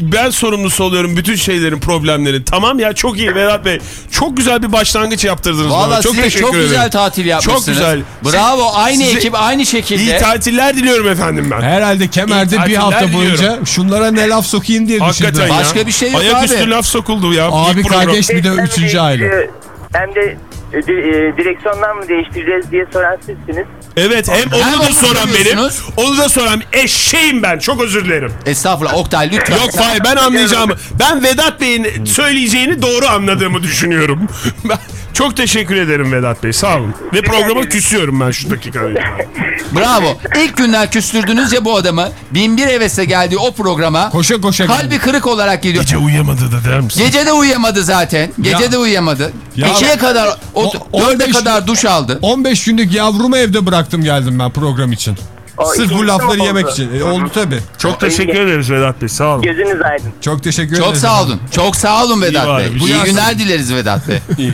ben sorumlusu oluyorum bütün şeylerin problemlerin. Tamam ya çok iyi Vedat Bey. Çok güzel bir başlangıç yaptırdınız bana. Çok size teşekkür çok ederim. güzel tatil yapmışsınız. Çok güzel. Bravo aynı Size- ekip aynı şekilde. İyi tatiller diliyorum efendim ben. Herhalde kemerde bir hafta tatiller boyunca şunlara ne laf sokayım diye Hakikaten düşündüm. ya. Başka bir şey yok Ayaküstü abi. laf sokuldu ya. Abi kardeş bir de üçüncü aile. Hem de e, di- e, direksiyondan mı değiştireceğiz diye soran sizsiniz. Evet hem Hem onu da onu soran benim. soruyorsunuz. Onu da soran eşeğim ben. Çok özür dilerim. Estağfurullah Oktay lütfen. Yok Fahir ben anlayacağımı. Ben Vedat Bey'in söyleyeceğini doğru anladığımı düşünüyorum. Ben çok teşekkür ederim Vedat Bey. Sağ olun. Ve programa küsüyorum ben şu dakikada. Bravo. İlk günden küstürdünüz ya bu adamı. Binbir hevesle geldiği o programa. Koşa koşa Kalbi geldi. kırık olarak geliyor. Gece uyuyamadı da der misin? Gece de uyuyamadı zaten. Gece Ya- de uyuyamadı. Ya- İkiye kadar, o, O- dörde 15 kadar duş aldı. 15 günlük yavrumu evde bıraktım geldim ben program için. O Sırf bu lafları yemek oldu? için. E, oldu tabi. Çok teşekkür ederiz Vedat Bey. Sağ olun. Gözünüz aydın. Çok teşekkür ederim. Çok sağ olun. Çok sağ olun Vedat bari, Bey. bir İyi şey- günler dileriz Vedat Bey.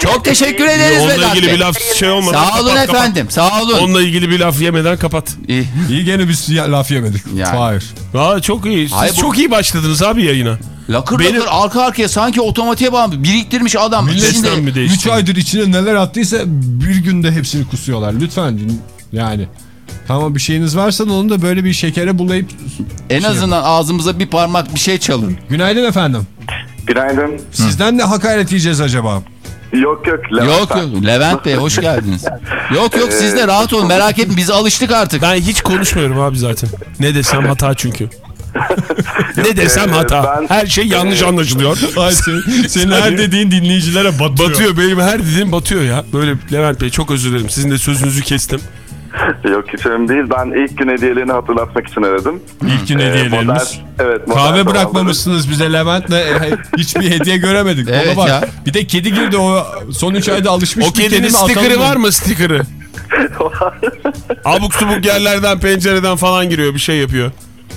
Çok teşekkür ederiz Onunla Vedat ilgili Bey. bir laf şey olmadı. Sağ olun Kapat, kapat. efendim. Sağ olun. Onunla ilgili bir laf yemeden kapat. İyi. İyi gene biz laf yemedik. Yani. Hayır. Aa, çok iyi. Siz Hayır, bu- çok iyi başladınız abi yayına. Lakır Benim- lakır arka arkaya sanki otomatiğe bağlı biriktirmiş adam. Millet İçinde- mi değişti? 3 aydır içine neler attıysa bir günde hepsini kusuyorlar. Lütfen yani. Tamam bir şeyiniz varsa da onu da böyle bir şekere bulayıp... en azından ağzımıza bir parmak bir şey çalın. Günaydın efendim. Günaydın. Sizden ne hakaret yiyeceğiz acaba? Yok yok. Levent Yok yok Levent Bey hoş geldiniz. Yok yok siz de rahat olun merak etmeyin biz alıştık artık. Ben hiç konuşmuyorum abi zaten. Ne desem hata çünkü. ne desem Ee, hata. ben- Her şey yanlış anlaşılıyor. Ay senin, senin her dediğin dinleyicilere batıyor. Batıyor benim her dediğim batıyor ya. Böyle Levent Bey çok özür dilerim. Sizin de sözünüzü kestim. Yok hiç önemli değil. Ben ilk gün hediyelerini hatırlatmak için aradım. İlk gün Ee, hediyelerimiz. modern- evet, modern Kahve bırakmamışsınız bize Levent'le e, hiçbir hediye göremedik. Ona Evet bak. ya. Bir de kedi girdi o son 3 ayda alışmış. O kedinin stikeri var mı stikeri? Abuk subuk yerlerden pencereden falan giriyor bir şey yapıyor.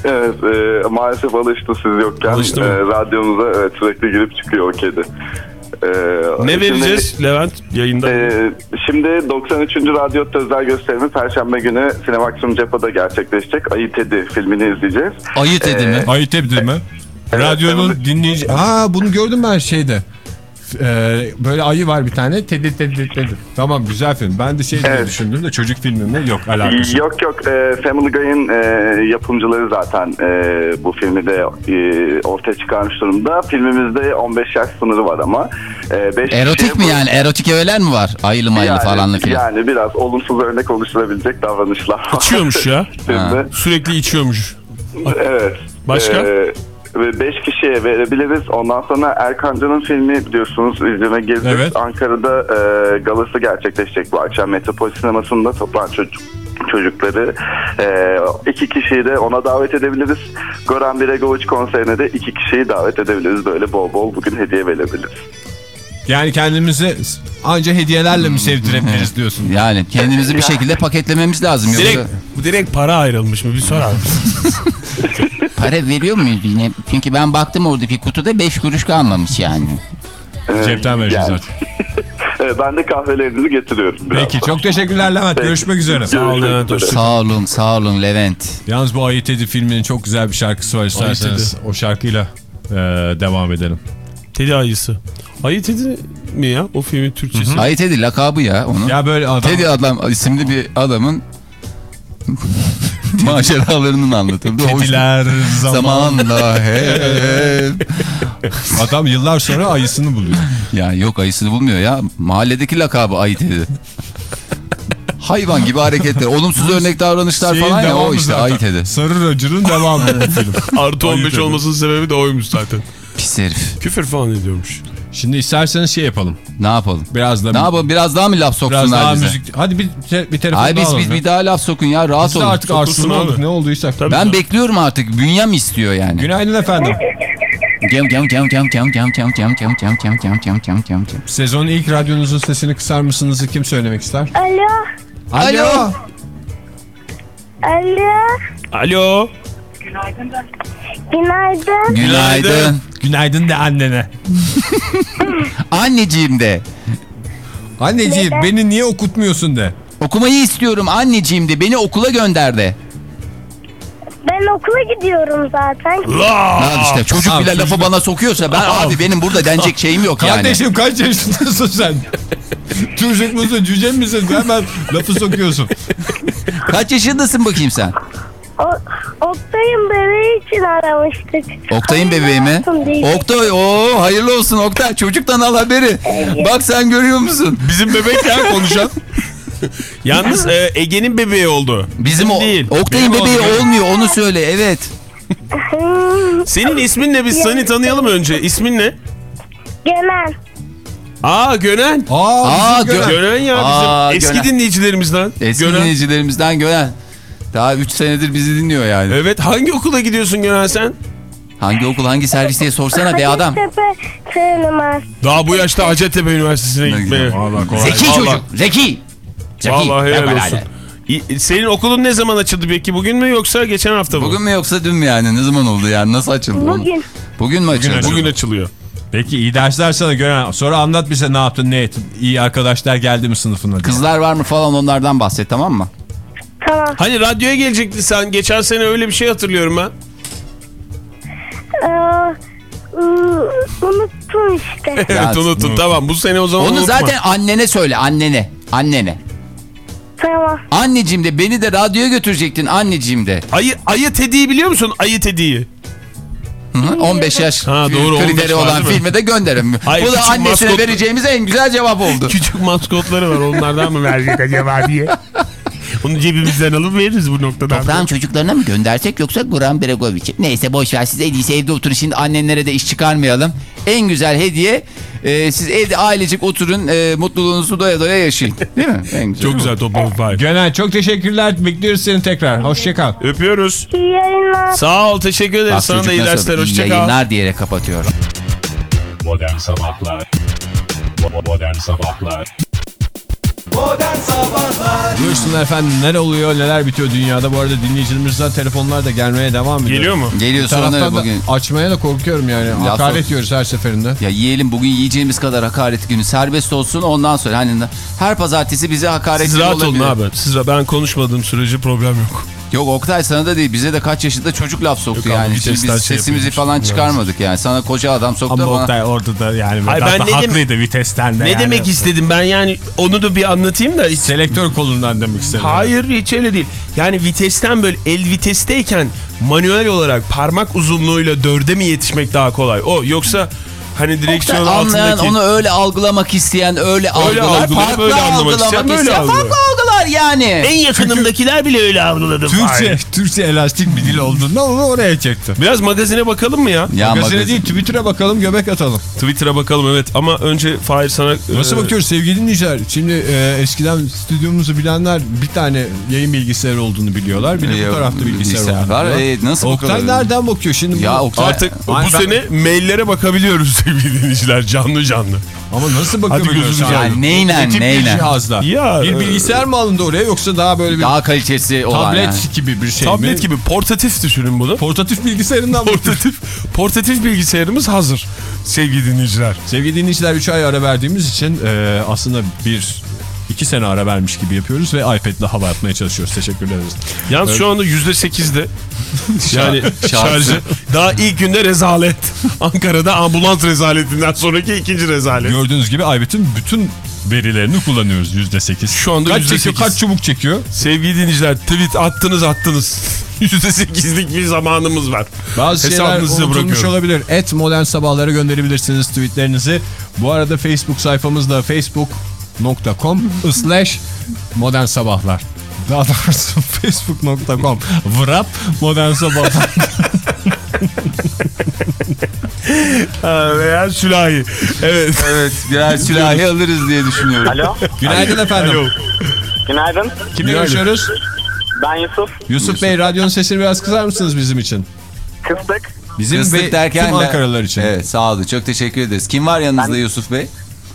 Evet e, maalesef alıştı siz yokken. Alıştı? E, radyomuza evet, sürekli girip çıkıyor o kedi. E, Ne şimdi- vereceğiz Levent yayında? e, şimdi 93. Radyo özel gösterimi Perşembe günü Sinemaksimum Cepha'da gerçekleşecek. Ayı Tedi filmini izleyeceğiz. Ayıt edin mi? Ayıp değil mi? Radyonun evet. dinleyici... Aa bunu gördüm ben şeyde. Ee, böyle ayı var bir tane. Tedi tedi tedi. Tamam güzel film. Ben de şey diye Evet. düşündüm de çocuk filmi mi? Yok alakası. yok. Yok e, Family Guy'ın e, yapımcıları zaten e, bu filmi de e, ortaya çıkarmış durumda. Filmimizde 15 yaş sınırı var ama. E, beş Erotik kişiye mi bu- yani? Erotik öğeler mi var? Ayılı mayılı Yani, falanlı filan. yani biraz olumsuz örnek oluşturabilecek davranışlar. İçiyormuş ya. Filmde. Sürekli içiyormuş. evet. Başka? E, 5 kişiye verebiliriz. Ondan sonra Erkancan'ın filmi biliyorsunuz izleme gezdik. Evet. Ankara'da e, galası gerçekleşecek bu akşam. Metropol Sineması'nda toplan çocuk çocukları e, iki kişiyi de ona davet edebiliriz. Goran Bregovic konserine de iki kişiyi davet edebiliriz. Böyle bol bol bugün hediye verebiliriz. Yani kendimizi anca hediyelerle mi sevdirebiliriz diyorsun. Yani kendimizi bir şekilde paketlememiz lazım. Yoksa Direkt, bu direkt para ayrılmış mı? Bir sorar mısın? Para veriyor muyuz yine? Çünkü ben baktım oradaki kutuda 5 kuruş kalmamış yani. E, Cepten vereceğiz yani. artık. Ben de kahvelerinizi getiriyorum. birazdan. Peki çok teşekkürler Levent. Görüşmek üzere. Sağ olun Levent sağ olun sağ olun Levent. Yalnız bu Ayı Tedi filminin çok güzel bir şarkısı var isterseniz. O şarkıyla e, devam edelim. Tedi ayısı. Ayı mi ya? O filmin Türkçesi. Teddy lakabı ya onun. Ya böyle adam... Teddy adam isimli bir adamın maceralarının anlatıldığı Kediler zaman. zamanla hep. Adam yıllar sonra ayısını buluyor. Ya yok ayısını bulmuyor ya. Mahalledeki lakabı ayı Teddy. Hayvan gibi hareketler, olumsuz örnek davranışlar Şeyin falan ya o işte zaten. ayı Teddy. Sarı Roger'ın devamı bu film. Artı 15 olmasının sebebi de oymuş zaten. Pis herif. Küfür falan ediyormuş. Şimdi isterseniz şey yapalım. Ne yapalım? Biraz da Ne yapalım biraz daha mı laf biraz soksunlar daha bize? müzik. Hadi bir, te- bir telefon daha biz, alalım biz ya. bir daha laf sokun ya rahat Biz olun. artık abi. olduk ne olduysak. Tabii Ben canım. bekliyorum artık. Bünyem istiyor yani. Günaydın efendim. Cam cam cam cam cam cam cam cam cam cam cam cam cam cam cam cam. Sezonun ilk radyonuzun sesini kısar mısınız? Kim söylemek ister? Alo. Alo. Alo. Alo. Günaydın. Günaydın. Günaydın de annene. Anneciğim de. Anneciğim beni niye okutmuyorsun de. Okumayı istiyorum anneciğim de. Beni okula gönder de. Ben okula gidiyorum zaten. Lan işte çocuk Abi, bile çocuk- lafı bana sokuyorsa ben abi benim burada denecek şeyim yok yani. Kardeşim kaç yaşındasın sen? Çocuk musun cüce misin? Hemen lafı sokuyorsun. Kaç yaşındasın bakayım sen? Oktay'ın bebeği için aramıştık. Oktay'ın bebeği mi? Oktay o hayırlı olsun Oktay çocuktan al haberi. Bak sen görüyor musun? Bizim bebek ya konuşan. Yalnız e, Ege'nin bebeği oldu. Bizim o, değil. Oktay'ın bebeği oldu. olmuyor onu söyle evet. Senin ismin ne? Biz seni tanıyalım önce. İsmin ne? Genel. Aa Gönen. Aa, Aa, bizim gö- Gönen. Gönen ya bizim Aa, eski Gönen. dinleyicilerimizden. Eski Gönen. dinleyicilerimizden gören. Daha 3 senedir bizi dinliyor yani. Evet hangi okula gidiyorsun Gönen sen? Hangi okul hangi servis diye sorsana be adam. Daha bu yaşta Hacettepe Üniversitesi'ne gitmeye. Zeki Vallahi. çocuk. Zeki. Zeki. Vallahi helal olsun. İ- Senin okulun ne zaman açıldı peki? Bugün mü yoksa geçen hafta mı? Bugün mü yoksa dün mü yani? Ne zaman oldu yani? Nasıl açıldı? Bugün. Bugün mü açıldı? Bugün açılıyor. Peki iyi dersler sana Gönen. Sonra anlat bize ne yaptın ne ettin. İyi arkadaşlar geldi mi sınıfına diye. Kızlar var mı falan onlardan bahset tamam mı? Tamam. Hani radyoya gelecekti sen. Geçen sene öyle bir şey hatırlıyorum ben. Ee, unuttum işte. Evet unuttun tamam. Bu sene o zaman Onu unutma. zaten annene söyle annene. Annene. tamam. Anneciğim de beni de radyoya götürecektin anneciğim de. Ayı, ayı Teddy'yi biliyor musun? Ayı Teddy'yi. Hı hı, 15 yaş Ha, doğru, 15 kriteri var olan değil mi? filme de gönderin. Hayır, Bu da annesine maskot- vereceğimiz en güzel cevap oldu. Küçük maskotları var. Onlardan mı verecek acaba diye. Onu cebimizden alıp veririz bu noktadan. Toprağın çocuklarına mı göndersek yoksa Goran Bregovic? Neyse boş ver siz en iyisi evde oturun şimdi annenlere de iş çıkarmayalım. En güzel hediye e, siz evde ailecek oturun e, mutluluğunuzu doya doya yaşayın. Değil mi? En güzel. Çok güzel toplamış Fahir. Gönen çok teşekkürler. Bekliyoruz seni tekrar. Hoşçakal. Öpüyoruz. İyi yayınlar. Sağ ol. Teşekkür ederiz. Bak Sana da iyi dersler. iyi Hoşçakal. yayınlar diyerek kapatıyor. Modern Sabahlar Bo- Modern Sabahlar Buyursunlar efendim neler oluyor neler bitiyor dünyada. Bu arada dinleyicilerimizden telefonlar da gelmeye devam ediyor. Geliyor mu? Geliyor da bugün. açmaya da korkuyorum yani. Hakaret yiyoruz her seferinde. Ya yiyelim bugün yiyeceğimiz kadar hakaret günü serbest olsun ondan sonra hani her pazartesi bize hakaret Siz günü rahat olun olabilir. abi. Siz ben konuşmadığım sürece problem yok. Yok Oktay sana da değil bize de kaç yaşında çocuk laf soktu Yok abi, yani. Şimdi vitesten biz şey sesimizi falan çıkarmadık yani. Sana koca adam soktu Ama bana. Oktay orada da yani Hayır, ben ne dem- haklıydı vitesten de. Ne yani. demek istedim ben yani onu da bir anlatayım da. hiç- Selektör kolundan demek istedim. Hayır hiç öyle değil. Yani vitesten böyle el vitesteyken manuel olarak parmak uzunluğuyla dörde mi yetişmek daha kolay? O yoksa hani direksiyon Anlayan altındaki... onu öyle algılamak isteyen öyle, algılar. algılayıp Farklı öyle anlamak algılamak isteyen böyle isteyen farklı algılar kadar yani. En yakınımdakiler bile öyle algıladı. Türkçe, Fahir. Türkçe elastik bir dil olduğundan onu oraya çekti. Biraz magazine bakalım mı ya? Ya Magazine magazin. değil Twitter'a bakalım göbek atalım. Twitter'a bakalım evet ama önce Fahir sana... Nasıl e, bakıyoruz sevgili dinleyiciler? Şimdi e, eskiden stüdyomuzu bilenler bir tane yayın bilgisayarı olduğunu biliyorlar. Bir de Ya, bu tarafta bilgisayar, bilgisayar var. E, nasıl Oktay bakıyorlar? nereden bakıyor şimdi? Ya bu- Oktay- Artık Ay, bu ben- sene maillere bakabiliyoruz sevgili dinleyiciler canlı canlı. Ama nasıl bakabiliyorsun? gözünüzü Yani. Neyle, bir neyle? cihazla? Ya, bir e, bilgisayar mı alındı oraya yoksa daha böyle bir Daha kalitesi olan tablet yani. gibi bir şey Tablet mi? gibi portatif düşünün bunu. Portatif bilgisayarından? Portatif, portatif bilgisayarımız hazır sevgili dinleyiciler. Sevgili dinleyiciler 3 ay ara verdiğimiz için e, aslında bir iki sene ara vermiş gibi yapıyoruz ve iPad'le hava atmaya çalışıyoruz. Teşekkür ederiz. Yalnız şu anda yüzde sekizde. Yani Şarjı. Daha ilk günde rezalet. Ankara'da ambulans rezaletinden sonraki ikinci rezalet. Gördüğünüz gibi iPad'in bütün verilerini kullanıyoruz %8. Şu anda kaç %8. çekiyor, kaç çubuk çekiyor? Sevgili dinleyiciler tweet attınız attınız. Yüzde sekizlik bir zamanımız var. Bazı şeyler Hesabınızı unutulmuş bırakıyorum. olabilir. Et modern sabahlara gönderebilirsiniz tweetlerinizi. Bu arada Facebook sayfamızda facebook.com slash modern sabahlar. Daha doğrusu facebook.com vrap modern sabahlar. Veya sülahi. Evet. Evet birer sülahi alırız diye düşünüyorum. Alo. Günaydın efendim. Alo. Günaydın. Kimle görüşüyoruz? Ben Yusuf. Yusuf Bey radyonun sesini biraz kısar mısınız bizim için? Kıstık. Bizim Kıstık ve derken tüm ben- Ankaralılar için. Evet sağ olun çok teşekkür ederiz. Kim var yanınızda Ben- Yusuf Bey?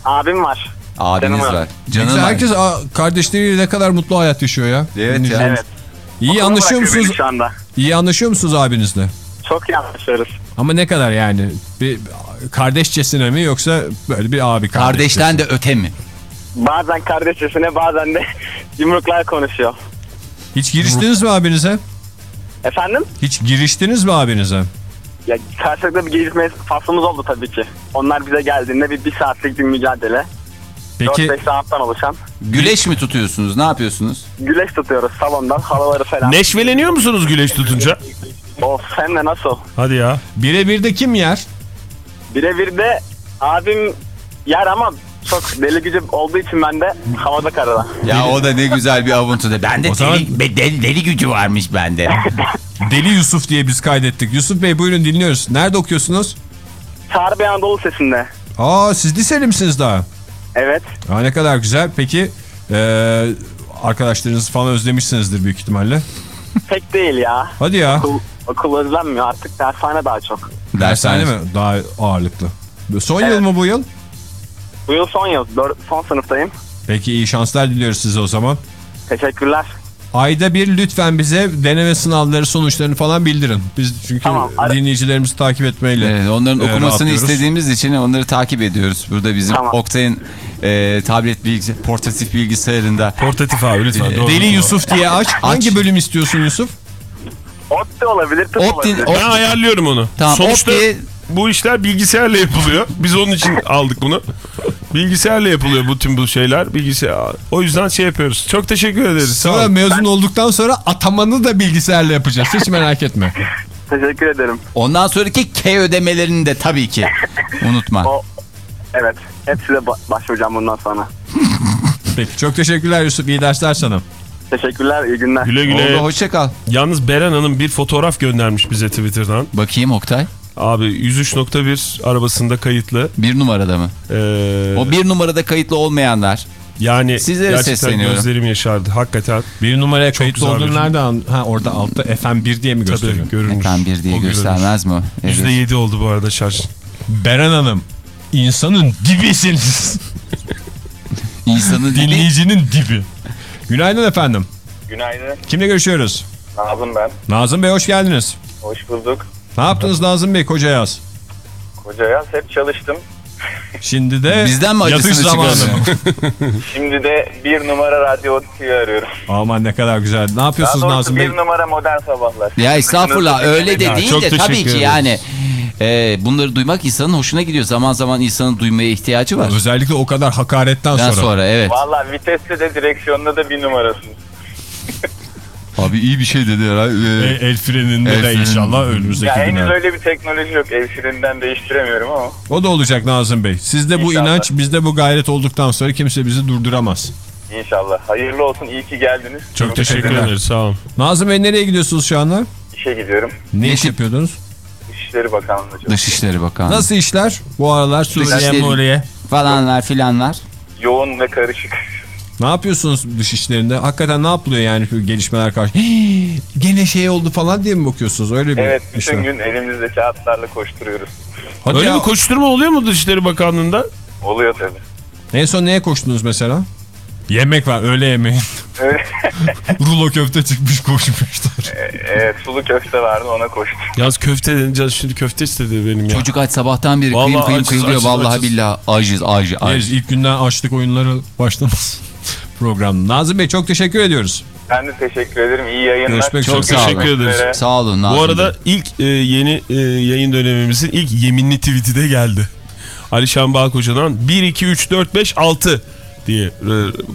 Abim var. Abiniz Canım var. Canım var. herkes kardeşleriyle ne kadar mutlu hayat yaşıyor ya. Evet ya. Evet. İyi Okulu anlaşıyor musunuz? Şu anda. İyi anlaşıyor musunuz abinizle? Çok iyi anlaşıyoruz. Ama ne kadar yani? Bir kardeşçesine mi yoksa böyle bir abi kardeş? Kardeşten de öte mi? Bazen kardeşçesine bazen de yumruklar konuşuyor. Hiç giriştiniz mi abinize? Efendim? Hiç giriştiniz mi abinize? Ya karşılıklı bir gelişme faslımız oldu tabii ki. Onlar bize geldiğinde bir, bir saatlik bir mücadele. Peki 4-5 saatten oluşan. Güleş mi tutuyorsunuz? Ne yapıyorsunuz? Güleş tutuyoruz salondan halaları falan. Neşveleniyor musunuz güleş tutunca? Of hem de nasıl? Hadi ya. birebir de kim yer? Birebir de abim yer ama çok deli gücü olduğu için ben de havada karada. Ya o da ne güzel bir avuntu da. Bende O zaman- deli, deli, deli gücü varmış bende. Deli Yusuf diye biz kaydettik. Yusuf Bey buyurun dinliyoruz. Nerede okuyorsunuz? Çağrı Bey Anadolu Sesi'nde. Aa siz liseli misiniz daha? Evet. Aa, ne kadar güzel. Peki ee, arkadaşlarınızı falan özlemişsinizdir büyük ihtimalle. Pek değil ya. Hadi ya. Okul, okul özlenmiyor artık dershane daha çok. Dershane mi? Daha ağırlıklı. Son Evet. yıl mı bu yıl? Bu yıl son yıl. dör- son sınıftayım. Peki iyi şanslar diliyoruz size o zaman. Teşekkürler. Ayda bir lütfen bize deneme sınavları sonuçlarını falan bildirin. Biz çünkü Tamam, dinleyicilerimizi takip etmeyle Evet, onların e, okumasını istediğimiz için onları takip ediyoruz. Burada bizim Tamam. Oktay'ın e, tablet bilgisi, portatif bilgisayarında. Portatif abi lütfen. doğru. Deli Yusuf diye aç. Hangi bölüm istiyorsun Yusuf? Ot da olabilir, tıp Ot olabilir. Ben ayarlıyorum onu. Tamam, Sonuçta Opti- bu işler bilgisayarla yapılıyor. Biz onun için aldık bunu. Bilgisayarla yapılıyor bütün bu şeyler. Bilgisayar. O yüzden şey yapıyoruz. Çok teşekkür ederiz. Sağ Sonra olun. mezun olduktan sonra atamanı da bilgisayarla yapacağız. Hiç merak etme. Teşekkür ederim. Ondan sonraki K ödemelerini de tabii ki unutma. O, evet. Hepsine ba- başvuracağım bundan sonra. Peki çok teşekkürler Yusuf. İyi dersler sana. Teşekkürler, iyi günler. Güle güle. Oldu hoşça kal. Yalnız Beren Hanım bir fotoğraf göndermiş bize Twitter'dan. Bakayım Oktay. Abi 103.1 arabasında kayıtlı. Bir numarada mı? Ee, O bir numarada kayıtlı olmayanlar. yani Sizlere gerçekten sesleniyorum. gözlerim yaşardı. Hakikaten. Bir numaraya kayıtlı güzel olduğunu nereden Ha orada altta FM1 diye mi gösteriyor? Tabii görünür. Ekran bir diye O görünür. göstermez mi? o? Evet. %7 oldu bu arada şarj. Beren Hanım. İnsanın dibisiniz. İnsanın dili Dinleyicinin dibi. Günaydın efendim. Günaydın. Kimle görüşüyoruz? Nazım ben. Nazım Bey hoş geldiniz. Hoş bulduk. Ne yaptınız Nazım Bey koca yaz? Koca yaz hep çalıştım. Şimdi de Bizden mi yatış zamanı. Şimdi de bir numara radyo Otü'yü arıyorum. Aman ne kadar güzel. Ne yapıyorsunuz Nazım Bey? bir numara modern sabahlar. Ya estağfurullah öyle de Ya, değil de tabii ki yani. E, bunları duymak insanın hoşuna gidiyor. Zaman zaman insanın duymaya ihtiyacı var. Özellikle o kadar hakaretten sonra. sonra evet. Valla viteste de direksiyonda da bir numarasın. Abi iyi bir şey dedi ya. E, el freninde El de freninde. inşallah önümüzdeki henüz günler. öyle bir teknoloji yok. Ev freninden değiştiremiyorum ama. O da olacak Nazım Bey. Sizde bu İnşallah. inanç, bizde bu gayret olduktan sonra kimse bizi durduramaz. İnşallah. Hayırlı olsun. İyi ki geldiniz. Çok teşekkür teşekkürler. ederiz sağ olun. Nazım Bey nereye gidiyorsunuz şu anda? İşe gidiyorum. Ne Ne iş tip- yapıyordunuz? İşleri Bakanlığı. Dışişleri Bakanı. Nasıl işler bu aralar Suriye Dışişleri- Muriye? Falanlar filanlar. Yoğun ve karışık. Ne yapıyorsunuz dış işlerinde? Hakikaten ne yapılıyor yani şu gelişmeler karşı? Hii, Gene şey oldu falan diye mi bakıyorsunuz? Öyle bir Evet bütün mi? gün elimizde kağıtlarla koşturuyoruz. Hadi Öyle ya, bir koşturma oluyor mu Dışişleri Bakanlığı'nda? Oluyor tabii. En son neye koştunuz mesela? Yemek var öğle yemeği. Rulo köfte çıkmış koşmuşlar. evet sulu köfte vardı ona koştum. Yaz köfte denince şimdi köfte istedi benim ya. Çocuk aç sabahtan beri kıyım kıyım kıyılıyor. Vallahi açız. billahi aciz aciz aciz. İlk günden açlık oyunları başlamasın program. Nazım Bey çok teşekkür ediyoruz. Ben de teşekkür ederim. İyi yayınlar. Görüşmek Çok. Sağ teşekkür olun. ederiz. Sağ olun Nazım Bu arada Bey. ilk e, yeni e, yayın dönemimizin ilk yeminli tweet'i de geldi. Alişan Balkoca'dan 1, 2, 3, 4, 5, 6 diye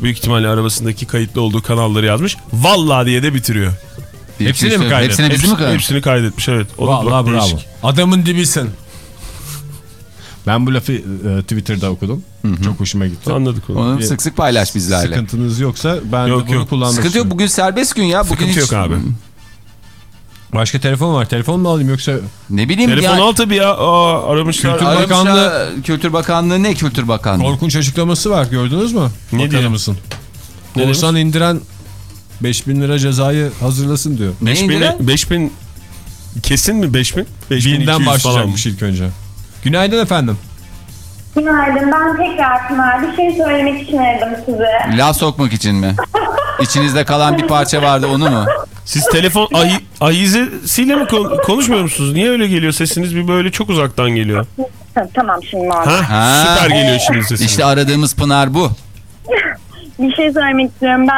büyük ihtimalle arabasındaki kayıtlı olduğu kanalları yazmış. Valla diye de bitiriyor. Bir, Hepsini iki, mi kaydettin? Hepsini bizi mi kaydettin? hepsini kaydetmiş evet. O Vallahi bravo. değişik. Adamın dibisin. Ben bu lafı e, Twitter'da okudum. Çok hoşuma gitti. Anladık onu. Onu sık sık paylaş bizlerle. Sıkıntınız yoksa ben Yok, de bunu yok. kullanmak Sıkıntı yok bugün serbest gün ya. Bugün Sıkıntı hiç- yok abi. Başka telefon var. Telefon mu alayım yoksa Ne bileyim Telefon ya. al tabii ya. Aa, aramışlar. Kültür Ara- Bakanlığı-. Kültür Bakanlığı ne Kültür Bakanlığı? korkunç açıklaması var gördünüz mü? Ne Bakanı diyor? mısın? Ne Korsan indiren 5000 lira cezayı hazırlasın diyor. Ne 5000 indiren? 5000 kesin mi 5000? Binden 5200 falan. başlayacakmış ilk önce. Günaydın efendim. Günaydın. Ben tekrar Pınar. Bir şey söylemek için aradım size. Laf sokmak için mi? İçinizde kalan bir parça vardı onu mu? Siz telefon ahi, ahizesiyle mi kon- konuşmuyor musunuz? Niye öyle geliyor sesiniz? Bir böyle çok uzaktan geliyor. Tamam şimdi normal. Ha, Ha. süper geliyor şimdi sesiniz. İşte aradığımız Pınar bu. Bir şey söylemek istiyorum. Ben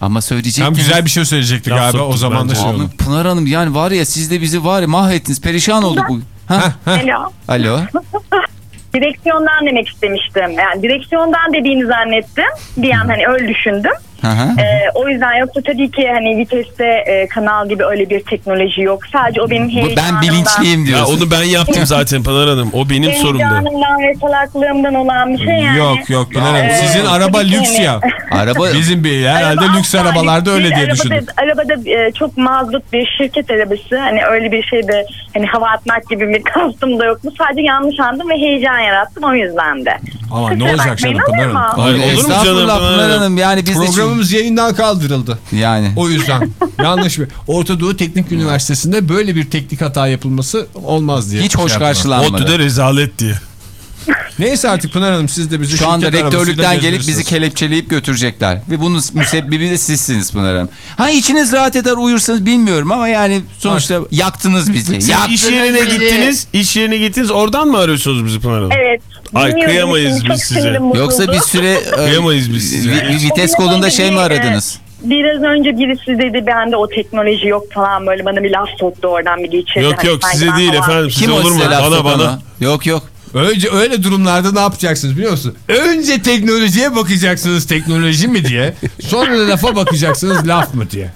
Ama söyleyecek Tam güzel bir şey söyleyecekti Laf galiba o zaman da şey Abi oldu. Pınar Hanım yani var ya siz de bizi var ya mahvettiniz. Perişan olduk bu. Ha? Alo. Alo. Direksiyondan demek istemiştim. Yani direksiyondan dediğini zannettim. Bir an hani öyle düşündüm. Hı hı. Ee, o yüzden yoksa tabii ki hani viteste e, kanal gibi öyle bir teknoloji yok. Sadece o benim heyecanımdan. ben bilinçliyim Ya diyorsun. onu ben yaptım zaten Pınar Hanım. O benim sorumdu. Heyecanımdan ve salaklığımdan olan bir şey yani. Yok yok Pınar Hanım. Ee, Sizin araba lüks hani- ya. Araba Bizim bir herhalde Araba lüks arabalarda öyle diye arabada, düşündüm. Arabada e, çok mazlut bir şirket arabası. Hani öyle bir şeyde hani hava atmak gibi bir kastım da yoktu. Sadece yanlış andım ve heyecan yarattım o yüzden de. Ama ne olacak canım Pınar olur mu? Hanım? Hayır, olur mu canım Pınar? Hanım yani biz de Programımız yayından kaldırıldı. yani. O yüzden yanlış bir Orta Doğu Teknik Üniversitesi'nde böyle bir teknik hata yapılması olmaz diye. Hiç şey hoş yaptılar. karşılanmadı. ODTÜ'de rezalet diye. Neyse artık Pınar Hanım siz de bizi Şu anda rektörlükten gelip bizi kelepçeleyip götürecekler. Ve bunun müsebbibi de sizsiniz Pınar Hanım. Ha içiniz rahat eder uyursanız bilmiyorum ama yani sonuçta yaktınız bizi. Siz Yaktınız iş yerine bizi. gittiniz. iş yerine gittiniz. Oradan mı arıyorsunuz bizi Pınar Hanım? Evet. Ay, dinliyorum kıyamayız biz size. Yoksa bir süre e, Kıyamayız biz size. vi- vi- vites kolunda şey mi bir, aradınız? e, Biraz önce birisi dedi bende o teknoloji yok falan böyle bana bir laf soktu oradan bir geçirdi. Yok Hani yok size değil falan- efendim. Size Kim olur mu? Bana bana. Yok yok. Önce öyle durumlarda ne yapacaksınız biliyor musun? Önce teknolojiye bakacaksınız teknoloji mi diye. Sonra da lafa bakacaksınız laf mı diye.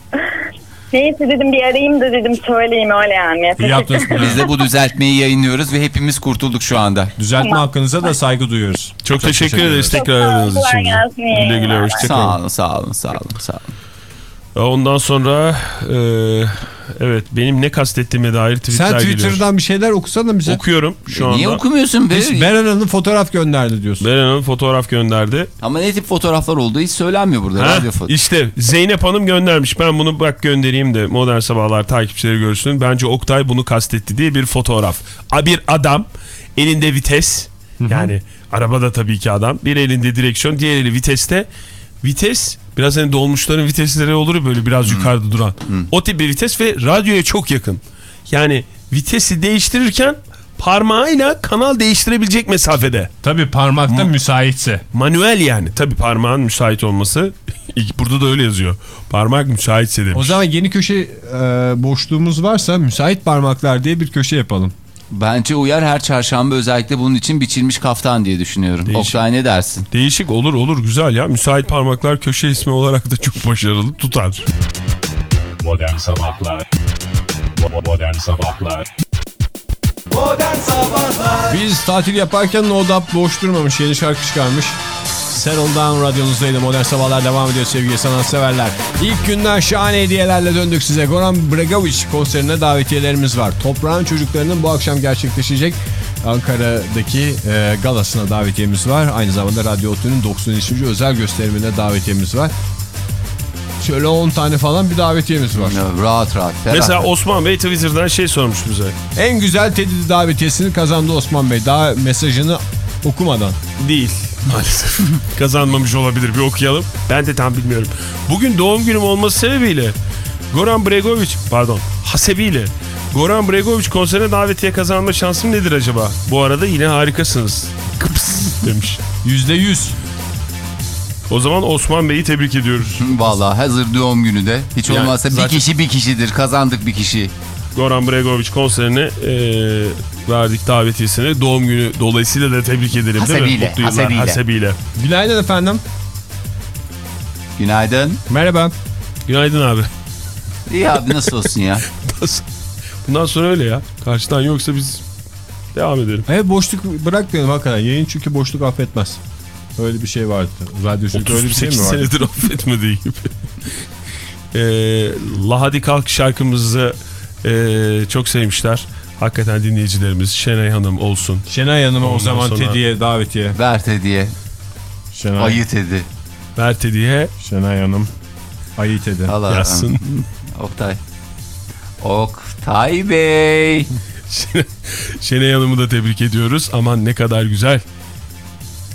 Neyse dedim bir arayayım da dedim söyleyeyim öyle yani. İyi yaptınız Pınar Biz de bu düzeltmeyi yayınlıyoruz ve hepimiz kurtulduk şu anda. Düzeltme hakkınıza da saygı duyuyoruz. Çok, teşekkür, ederiz Çok tekrar aradığınız için. Güle güle hoşçakalın. Sağ olun, sağ olun, sağ olun, sağ olun. Ondan sonra e, evet benim ne kastettiğime dair tweetler Sen geliyor. Twitter'dan bir şeyler okusana bize. Okuyorum şu anda. Niye okumuyorsun be? Beren Hanım fotoğraf gönderdi diyorsun. Beren Hanım fotoğraf gönderdi. Ama ne tip fotoğraflar olduğu hiç söylenmiyor burada. Ha, işte Zeynep Hanım göndermiş. Ben bunu bak göndereyim de Modern Sabahlar takipçileri görsün. Bence Oktay bunu kastetti diye bir fotoğraf. Bir adam elinde vites. Yani arabada tabii ki adam. Bir elinde direksiyon, diğer eli viteste. Vites biraz hani dolmuşların vitesleri olur ya böyle biraz yukarıda duran. O tip bir vites ve radyoya çok yakın. Yani vitesi değiştirirken parmağıyla kanal değiştirebilecek mesafede. Tabii parmakta müsaitse. Manuel yani. Tabii parmağın müsait olması. Burada da öyle yazıyor. Parmak müsaitse demiş. O zaman yeni köşe e, boşluğumuz varsa müsait parmaklar diye bir köşe yapalım. Bence uyar her çarşamba özellikle bunun için biçilmiş kaftan diye düşünüyorum. Değişik. Oktay ne dersin? Değişik olur olur güzel ya. Müsait parmaklar köşe ismi olarak da çok başarılı tutar. Modern Sabahlar Bo- Modern Sabahlar Biz tatil yaparken No Doubt boş durmamış yeni şarkı çıkarmış. Settle Down radyonuzdaydı. Modern Sabahlar devam ediyor sevgili sanatseverler. İlk günden şahane hediyelerle döndük size. Goran Bregovic konserine davetiyelerimiz var. Toprağın çocuklarının bu akşam gerçekleşecek Ankara'daki e, galasına davetiyemiz var. Aynı zamanda Radyo Otlu'nun 93. özel gösterimine davetiyemiz var. Şöyle 10 tane falan bir davetiyemiz var. Rahat rahat. ferah. Mesela Osman Bey Twitter'dan şey sormuş bize. En güzel Teddy davetiyesini kazandı Osman Bey. Daha mesajını okumadan. Değil maalesef. Kazanmamış olabilir bir okuyalım. Ben de tam bilmiyorum. Bugün doğum günüm olması sebebiyle Goran Bregovic pardon hasebiyle Goran Bregovic konserine davetiye kazanma şansım nedir acaba? Bu arada yine harikasınız. Kıps demiş. Yüzde yüz. O zaman Osman Bey'i tebrik ediyoruz. Vallahi hazır doğum günü de. Hiç Yani olmazsa zaten- bir kişi bir kişidir. Kazandık bir kişi. Goran Bregovic konserine eee, verdik davetiyesini. Doğum günü dolayısıyla da tebrik edelim değil mi? Hasebiyle, Mutlu yıllar hasebiyle. hasebiyle. Günaydın efendim. Günaydın. Merhaba. Günaydın abi. İyi abi nasıl olsun ya? Bundan sonra öyle ya. Karşıdan yoksa biz devam edelim. Evet boşluk bırakmayalım hakikaten. Yayın çünkü boşluk affetmez. Öyle bir şey vardı. Radyo çünkü öyle bir şey mi 38 vardı? senedir affetmediği gibi. Eee La Hadi Kalk şarkımızı eee, çok sevmişler. Hakikaten dinleyicilerimiz Şenay Hanım olsun. Şenay Hanım'a o Ondan zaman sonra- Teddy'ye davetiye. Ver Teddy'ye. Şenay, Ayı Teddy. Mert diye Şenay Hanım. Ayı Teddy. Allah yazsın. Oktay. Oktay Bey. Şenay Hanım'ı da tebrik ediyoruz. Aman ne kadar güzel.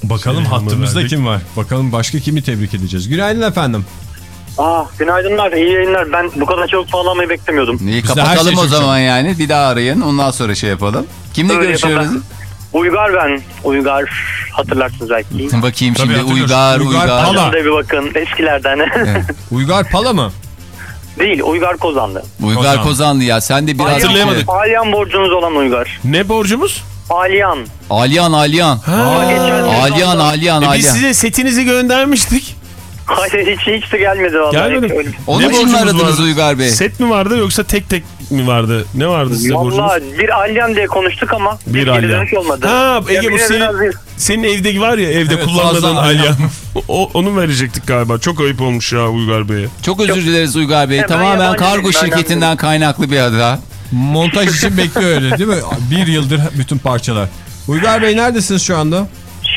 Bakalım Şenay Hanım'a hattımızda verdik. kim var? Bakalım başka kimi tebrik edeceğiz? Günaydın efendim. Aa, günaydınlar, iyi yayınlar. Ben bu kadar çok bağlamayı beklemiyordum. İyi Biz de her kapatalım şey o zaman yani. Bir daha arayın. Ondan sonra şey yapalım. Kimle Öyle görüşüyoruz? yapalım. Uygar ben. Uygar hatırlarsınız belki. Bakayım Tabii şimdi hatırlıyoruz. Uygar Uygar Uygar. Pala. Bir bakın eskilerden. Uygar Pala mı? Değil, Uygar Kozanlı. Uygar Kozan. Kozanlı ya. Sen de biraz... Hatırlayamadık. Alyan borcunuz olan Uygar. Ne borcumuz? Alyan. Alyan Alyan. Geçen sene Alyan aldım. Alyan E biz size setinizi göndermiştik. Hayır hiç, hiç de gelmedi vallahi. Gelmedi. Onun Ne için mi borcumuz aradınız vardı? Uygar Bey? Set mi vardı yoksa tek tek mi vardı? Ne vardı size borcumuz? Vallahi bir Alyan diye konuştuk ama Bir geri Alyan. dönüş olmadı. Ha Ege bu senin, bir- senin evdeki var ya evde Evet, kullanmadığın fazla alyan. alyan. o, onu verecektik galiba. Çok ayıp olmuş ya Uygar Bey'e. Çok özür dileriz Uygar Bey. Hemen Tamamen yabancı kargo değilim, şirketinden kaynaklı bir hata. Montaj için bekliyor öyle değil mi? Bir yıldır bütün parçalar. Uygar Bey neredesiniz şu anda?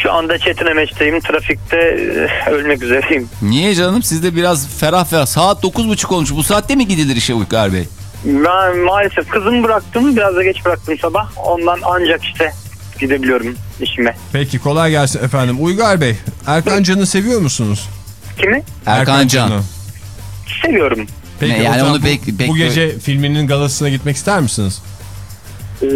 Şu anda Çetin Emeç'teyim. Trafikte e, ölmek üzereyim. Niye canım? Sizde biraz ferah ferah. Saat 9.30 olmuş. Bu saatte mi gidilir işe Uygar Bey? Ben maalesef kızımı bıraktım. Biraz da geç bıraktım sabah. Ondan ancak işte gidebiliyorum işime. Peki kolay gelsin efendim. Uygar Bey, Erkan Can'ı seviyor musunuz? Kimi? Erkan Can. Can'ı. Seviyorum. Peki, Ne, yani zaman onu bu, pek- pek- bu gece filminin galasına gitmek ister misiniz? Ee,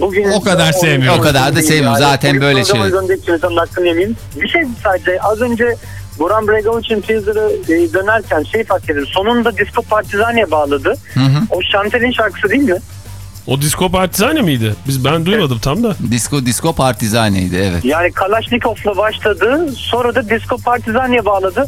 bugün O kadar sevmiyorum. O kadar da sevmiyorum. Zaten böyle şey. Programı hakkını yemeyeyim. Bir şey sadece az önce Goran Bregovic'in teaser'ı e, dönerken şey fark ettim. Sonunda Disco Partizani'ye bağladı. Hı hı. O Chantel'in şarkısı değil mi? O Disco Partizane miydi? Biz ben duymadım tam da. Disco Disco Partizaneydi evet. Yani Kalaşnikov'la başladı. Sonra da Disco Partizani'ye bağladı.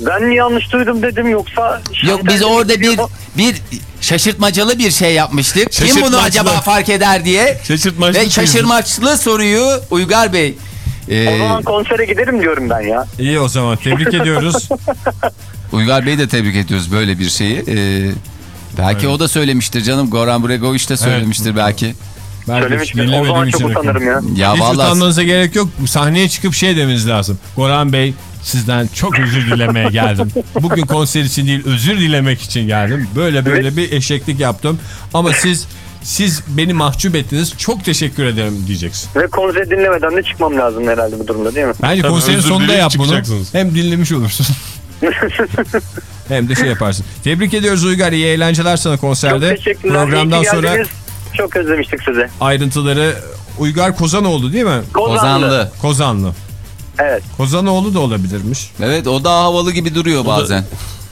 Ben mi yanlış duydum dedim yoksa... Yok biz orada bir bir şaşırtmacalı bir şey yapmıştık. Kim bunu acaba fark eder diye. Şaşırtmaçlı Ve şaşırmaçlı soruyu Uygar Bey. O Ee, zaman konsere giderim diyorum ben ya. İyi o zaman tebrik ediyoruz. Uygar Bey'i de tebrik ediyoruz böyle bir şeyi. Ee, belki o da söylemiştir canım. Goran Bregovic de söylemiştir belki. Ben Söylemiş? O zaman çok utanırım ya. Ya Hiç vallahi utanmanıza gerek yok. Sahneye çıkıp şey demeniz lazım. Goran Bey sizden çok özür dilemeye geldim. Bugün konser için değil özür dilemek için geldim. Böyle böyle bir eşeklik yaptım. Ama siz siz beni mahcup ettiniz. Çok teşekkür ederim diyeceksin. Ve konseri dinlemeden de çıkmam lazım herhalde bu durumda değil mi? Bence Tabii, konserin sonunda yap bunu. Hem dinlemiş olursun. Hem de şey yaparsın. Tebrik ediyoruz Uygar. İyi eğlenceler sana Çok konserde. teşekkürler. Programdan sonra. Çok özlemiştik sizi. ayrıntıları Uygar Kozanoğlu değil mi? Kozanlı. Kozanlı. Evet. Kozanoğlu da olabilirmiş. Evet o daha havalı gibi duruyor bazen.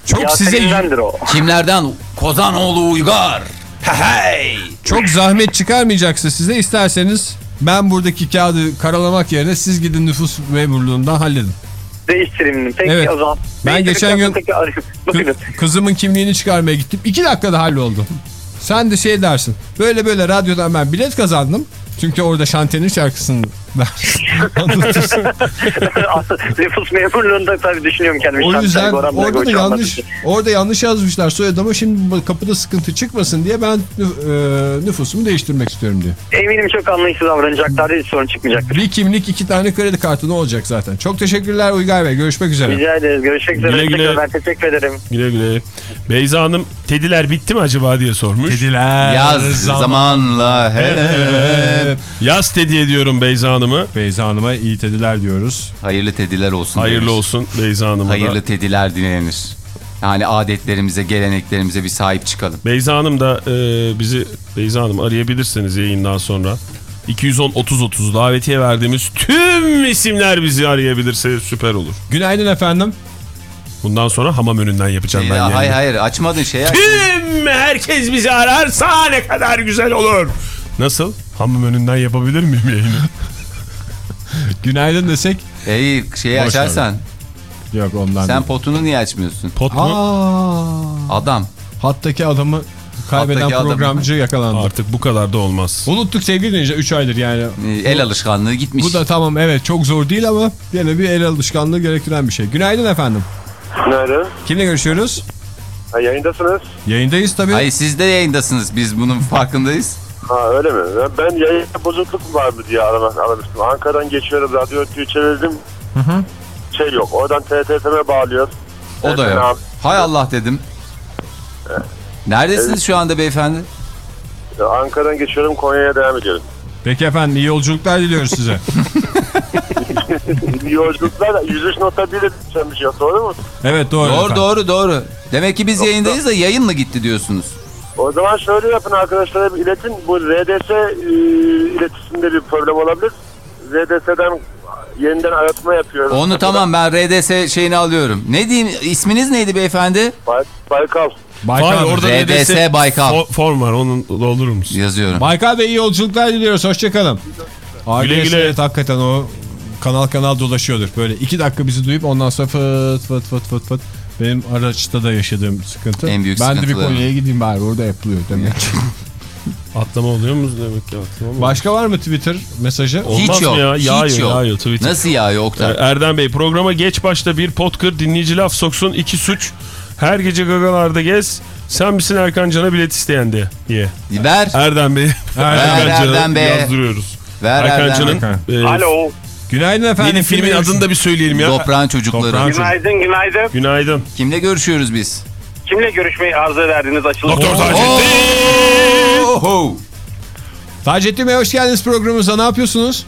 Çok size Yasemin'dendir o. Kimlerden? Kozanoğlu Uygar. Hey. çok zahmet çıkarmayacaksa size isterseniz ben buradaki kağıdı karalamak yerine siz gidin nüfus memurluğundan halledin. Değiştireyim. Peki Evet. o zaman. Ben geçen gün-. Kı- kızımın kimliğini çıkarmaya gittim. İki dakikada halloldu. Sen de şey dersin. Böyle böyle radyodan ben bilet kazandım. Çünkü orada Şanten'in şarkısını Anlatırsın. Nüfus memurluğunda tabii düşünüyorum kendimi. o yüzden Goran orada da yanlış orada yanlış yazmışlar soyadı ama şimdi kapıda sıkıntı çıkmasın diye ben e, nüfusumu değiştirmek istiyorum diye. Eminim çok anlayışlı davranacaklar. Hiç sorun çıkmayacaktır. Bir kimlik iki tane kredi kartı ne olacak zaten. Çok teşekkürler Uygar Bey. Görüşmek üzere. Rica ederiz. Görüşmek üzere. Güle güle. Tekrar Ben teşekkür ederim. Güle güle. Beyza Hanım tediler bitti mi acaba diye sormuş. Kediler Yaz zamanla hep. Yaz tedi ediyorum Beyza Hanım'ı. Beyza Hanım'a iyi tediler diyoruz. Hayırlı tediler olsun. Hayırlı diyoruz. olsun Beyza Hanım'a Hayırlı da. tediler dilenir. Yani adetlerimize, geleneklerimize bir sahip çıkalım. Beyza Hanım da e, bizi Beyza Hanım arayabilirsiniz yayından sonra. 210 30 30 davetiye verdiğimiz tüm isimler bizi arayabilirse süper olur. Günaydın efendim. Bundan sonra hamam önünden yapacağım ben Ee, yayını. hayır hayır açmadın şey. Tüm herkes bizi ararsa ne kadar güzel olur. Nasıl? Hamam önünden yapabilir miyim yayını? Günaydın desek. Ey şeyi Boş açarsan. Yok ondan Sen değil. potunu niye açmıyorsun? Pot mu? Aa, Adam. hattaki adamı kaybeden Hattaki adamı. programcı yakalandı. Artık bu kadar da olmaz. Unuttuk sevgili dinleyiciler 3 aydır yani. Ee, El alışkanlığı gitmiş. Bu da tamam evet çok zor değil ama yine bir el alışkanlığı gerektiren bir şey. Günaydın efendim. Nerede? Kimle görüşüyoruz? Ha, yayındasınız. Yayındayız tabii. Hayır siz de yayındasınız. Biz bunun farkındayız. Ha öyle mi? Ben- Ben yayında bozukluk var mı diye aramak aramıştım. Ankara'dan geçiyorum, radyo ötüyü çevirdim. Şey yok, oradan TTFM'e bağlıyor. O da yok. Hay Allah dedim. Neredesiniz şu anda beyefendi? Ankara'dan geçiyorum, Konya'ya devam ediyorum. Peki efendim iyi yolculuklar diliyoruz size. Yolculuklar da 103.1'e düşenmiş ya, doğru mu? evet doğru. Doğru efendim. doğru doğru. Demek ki biz yayındayız da yayınla gitti diyorsunuz. O zaman şöyle yapın arkadaşlara bir iletin. Bu RDS e, iletisinde bir problem olabilir. RDS'den yeniden aratma yapıyoruz. Onu tamam ben RDS şeyini alıyorum. Ne diyeyim isminiz neydi beyefendi? Bay, Baykal. Baykal, Hayır, orada RDS RDS Baykal. fo- form var onu doldurur musun? Yazıyorum. Baykal Bey iyi yolculuklar diliyoruz. Hoşçakalın. Güle Güle güle. hakikaten o kanal kanal dolaşıyordur. Böyle iki dakika bizi duyup ondan sonra fıt fıt fıt fıt fıt. Benim araçta da yaşadığım sıkıntı. En büyük ben de bir. Konya'ya gideyim bari orada yapılıyor demek. Atlama oluyor mu demek ki atlama mı? Başka var mı Twitter mesajı? Olmaz Hiç yok. ya? Hiç Yağıyor, yok. yağıyor Twitter. Nasıl yağıyor Ee, Oktay? Erdem Bey programa geç başta bir pot kır dinleyici laf soksun iki suç. Her gece gagalarda gez. Sen misin Erkan Can'a bilet isteyen de diye. Ver. Erdem Bey. Ver Erdem Bey. Yazdırıyoruz. Ver Erkan Erdem. Can'ın e, Alo. Günaydın efendim. yeni filmin Kimle adını da bir söyleyelim ya. Toprağın çocukları. Toprağın Günaydın, günaydın. Günaydın. Kimle görüşüyoruz biz? Kimle görüşmeyi arzu ederdiniz açılış? Doktor Taceddin. Taceddin Bey hoş geldiniz programımıza. Ne yapıyorsunuz?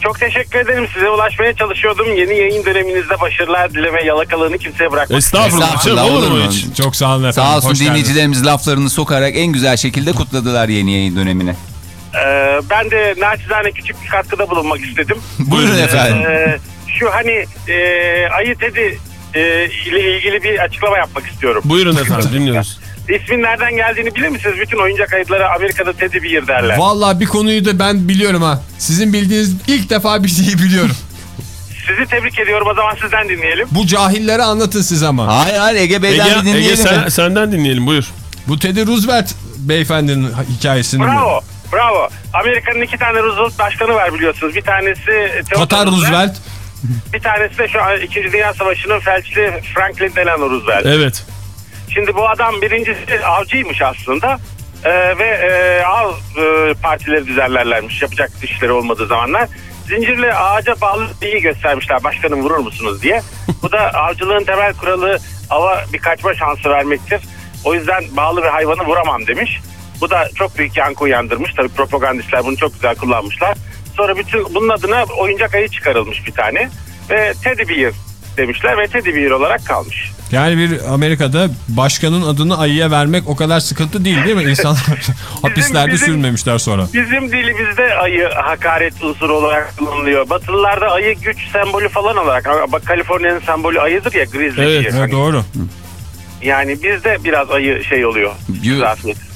Çok teşekkür ederim. Size ulaşmaya çalışıyordum. Yeni yayın döneminizde başarılar dileme yalakalığını kimseye bırakmak. Estağfurullah. Estağfurullah, olur olur mu hiç? Çok sağ olun efendim. Sağ olsun hoş geldiniz. dinleyicilerimiz laflarını sokarak en güzel şekilde kutladılar yeni yayın dönemini. Ee, ben de naçizane küçük bir katkıda bulunmak istedim. Buyurun efendim. Ee, şu hani e, ayı tedi e, ile ilgili bir açıklama yapmak istiyorum. Buyurun efendim dinliyoruz. İsmin nereden geldiğini bilir misiniz? Bütün oyuncak ayılara Amerika'da Teddy Bear derler. Vallahi bir konuyu da ben biliyorum ha. Sizin bildiğiniz ilk defa bir şeyi biliyorum. Sizi tebrik ediyorum. O zaman sizden dinleyelim. Bu cahillere anlatın siz ama. Hayır hayır Ege Bey'den Ege, dinleyelim. Ege sen, mi? senden dinleyelim buyur. Bu Teddy Roosevelt beyefendinin hikayesini mi? Bravo. Amerika'nın iki tane Roosevelt başkanı var biliyorsunuz. Bir tanesi Katar Roosevelt. Bir tanesi de şu an 2. Dünya Savaşı'nın felçli Franklin Delano Roosevelt. Evet. Şimdi bu adam birincisi avcıymış aslında. Ee, ve e, av e, partileri düzenlerlermiş yapacak işleri olmadığı zamanlar. Zincirli ağaca bağlı iyi göstermişler başkanım vurur musunuz diye. Bu da avcılığın temel kuralı ava bir kaçma şansı vermektir. O yüzden bağlı bir hayvanı vuramam demiş. Bu da çok büyük yankı uyandırmış. Tabii propagandistler bunu çok güzel kullanmışlar. Sonra bütün bunun adına oyuncak ayı çıkarılmış bir tane. Ve Teddy Bear demişler ve Teddy Bear olarak kalmış. Yani bir Amerika'da başkanın adını ayıya vermek o kadar sıkıntı değil değil mi? İnsanlar hapislerde bizim- sürmemişler sonra. Bizim dilimizde ayı hakaret unsuru olarak kullanılıyor. Batılılarda ayı güç sembolü falan olarak. Bak Kaliforniya'nın sembolü ayıdır ya grizzly Evet, evet Hani doğru. Yani bizde biraz ayı şey oluyor.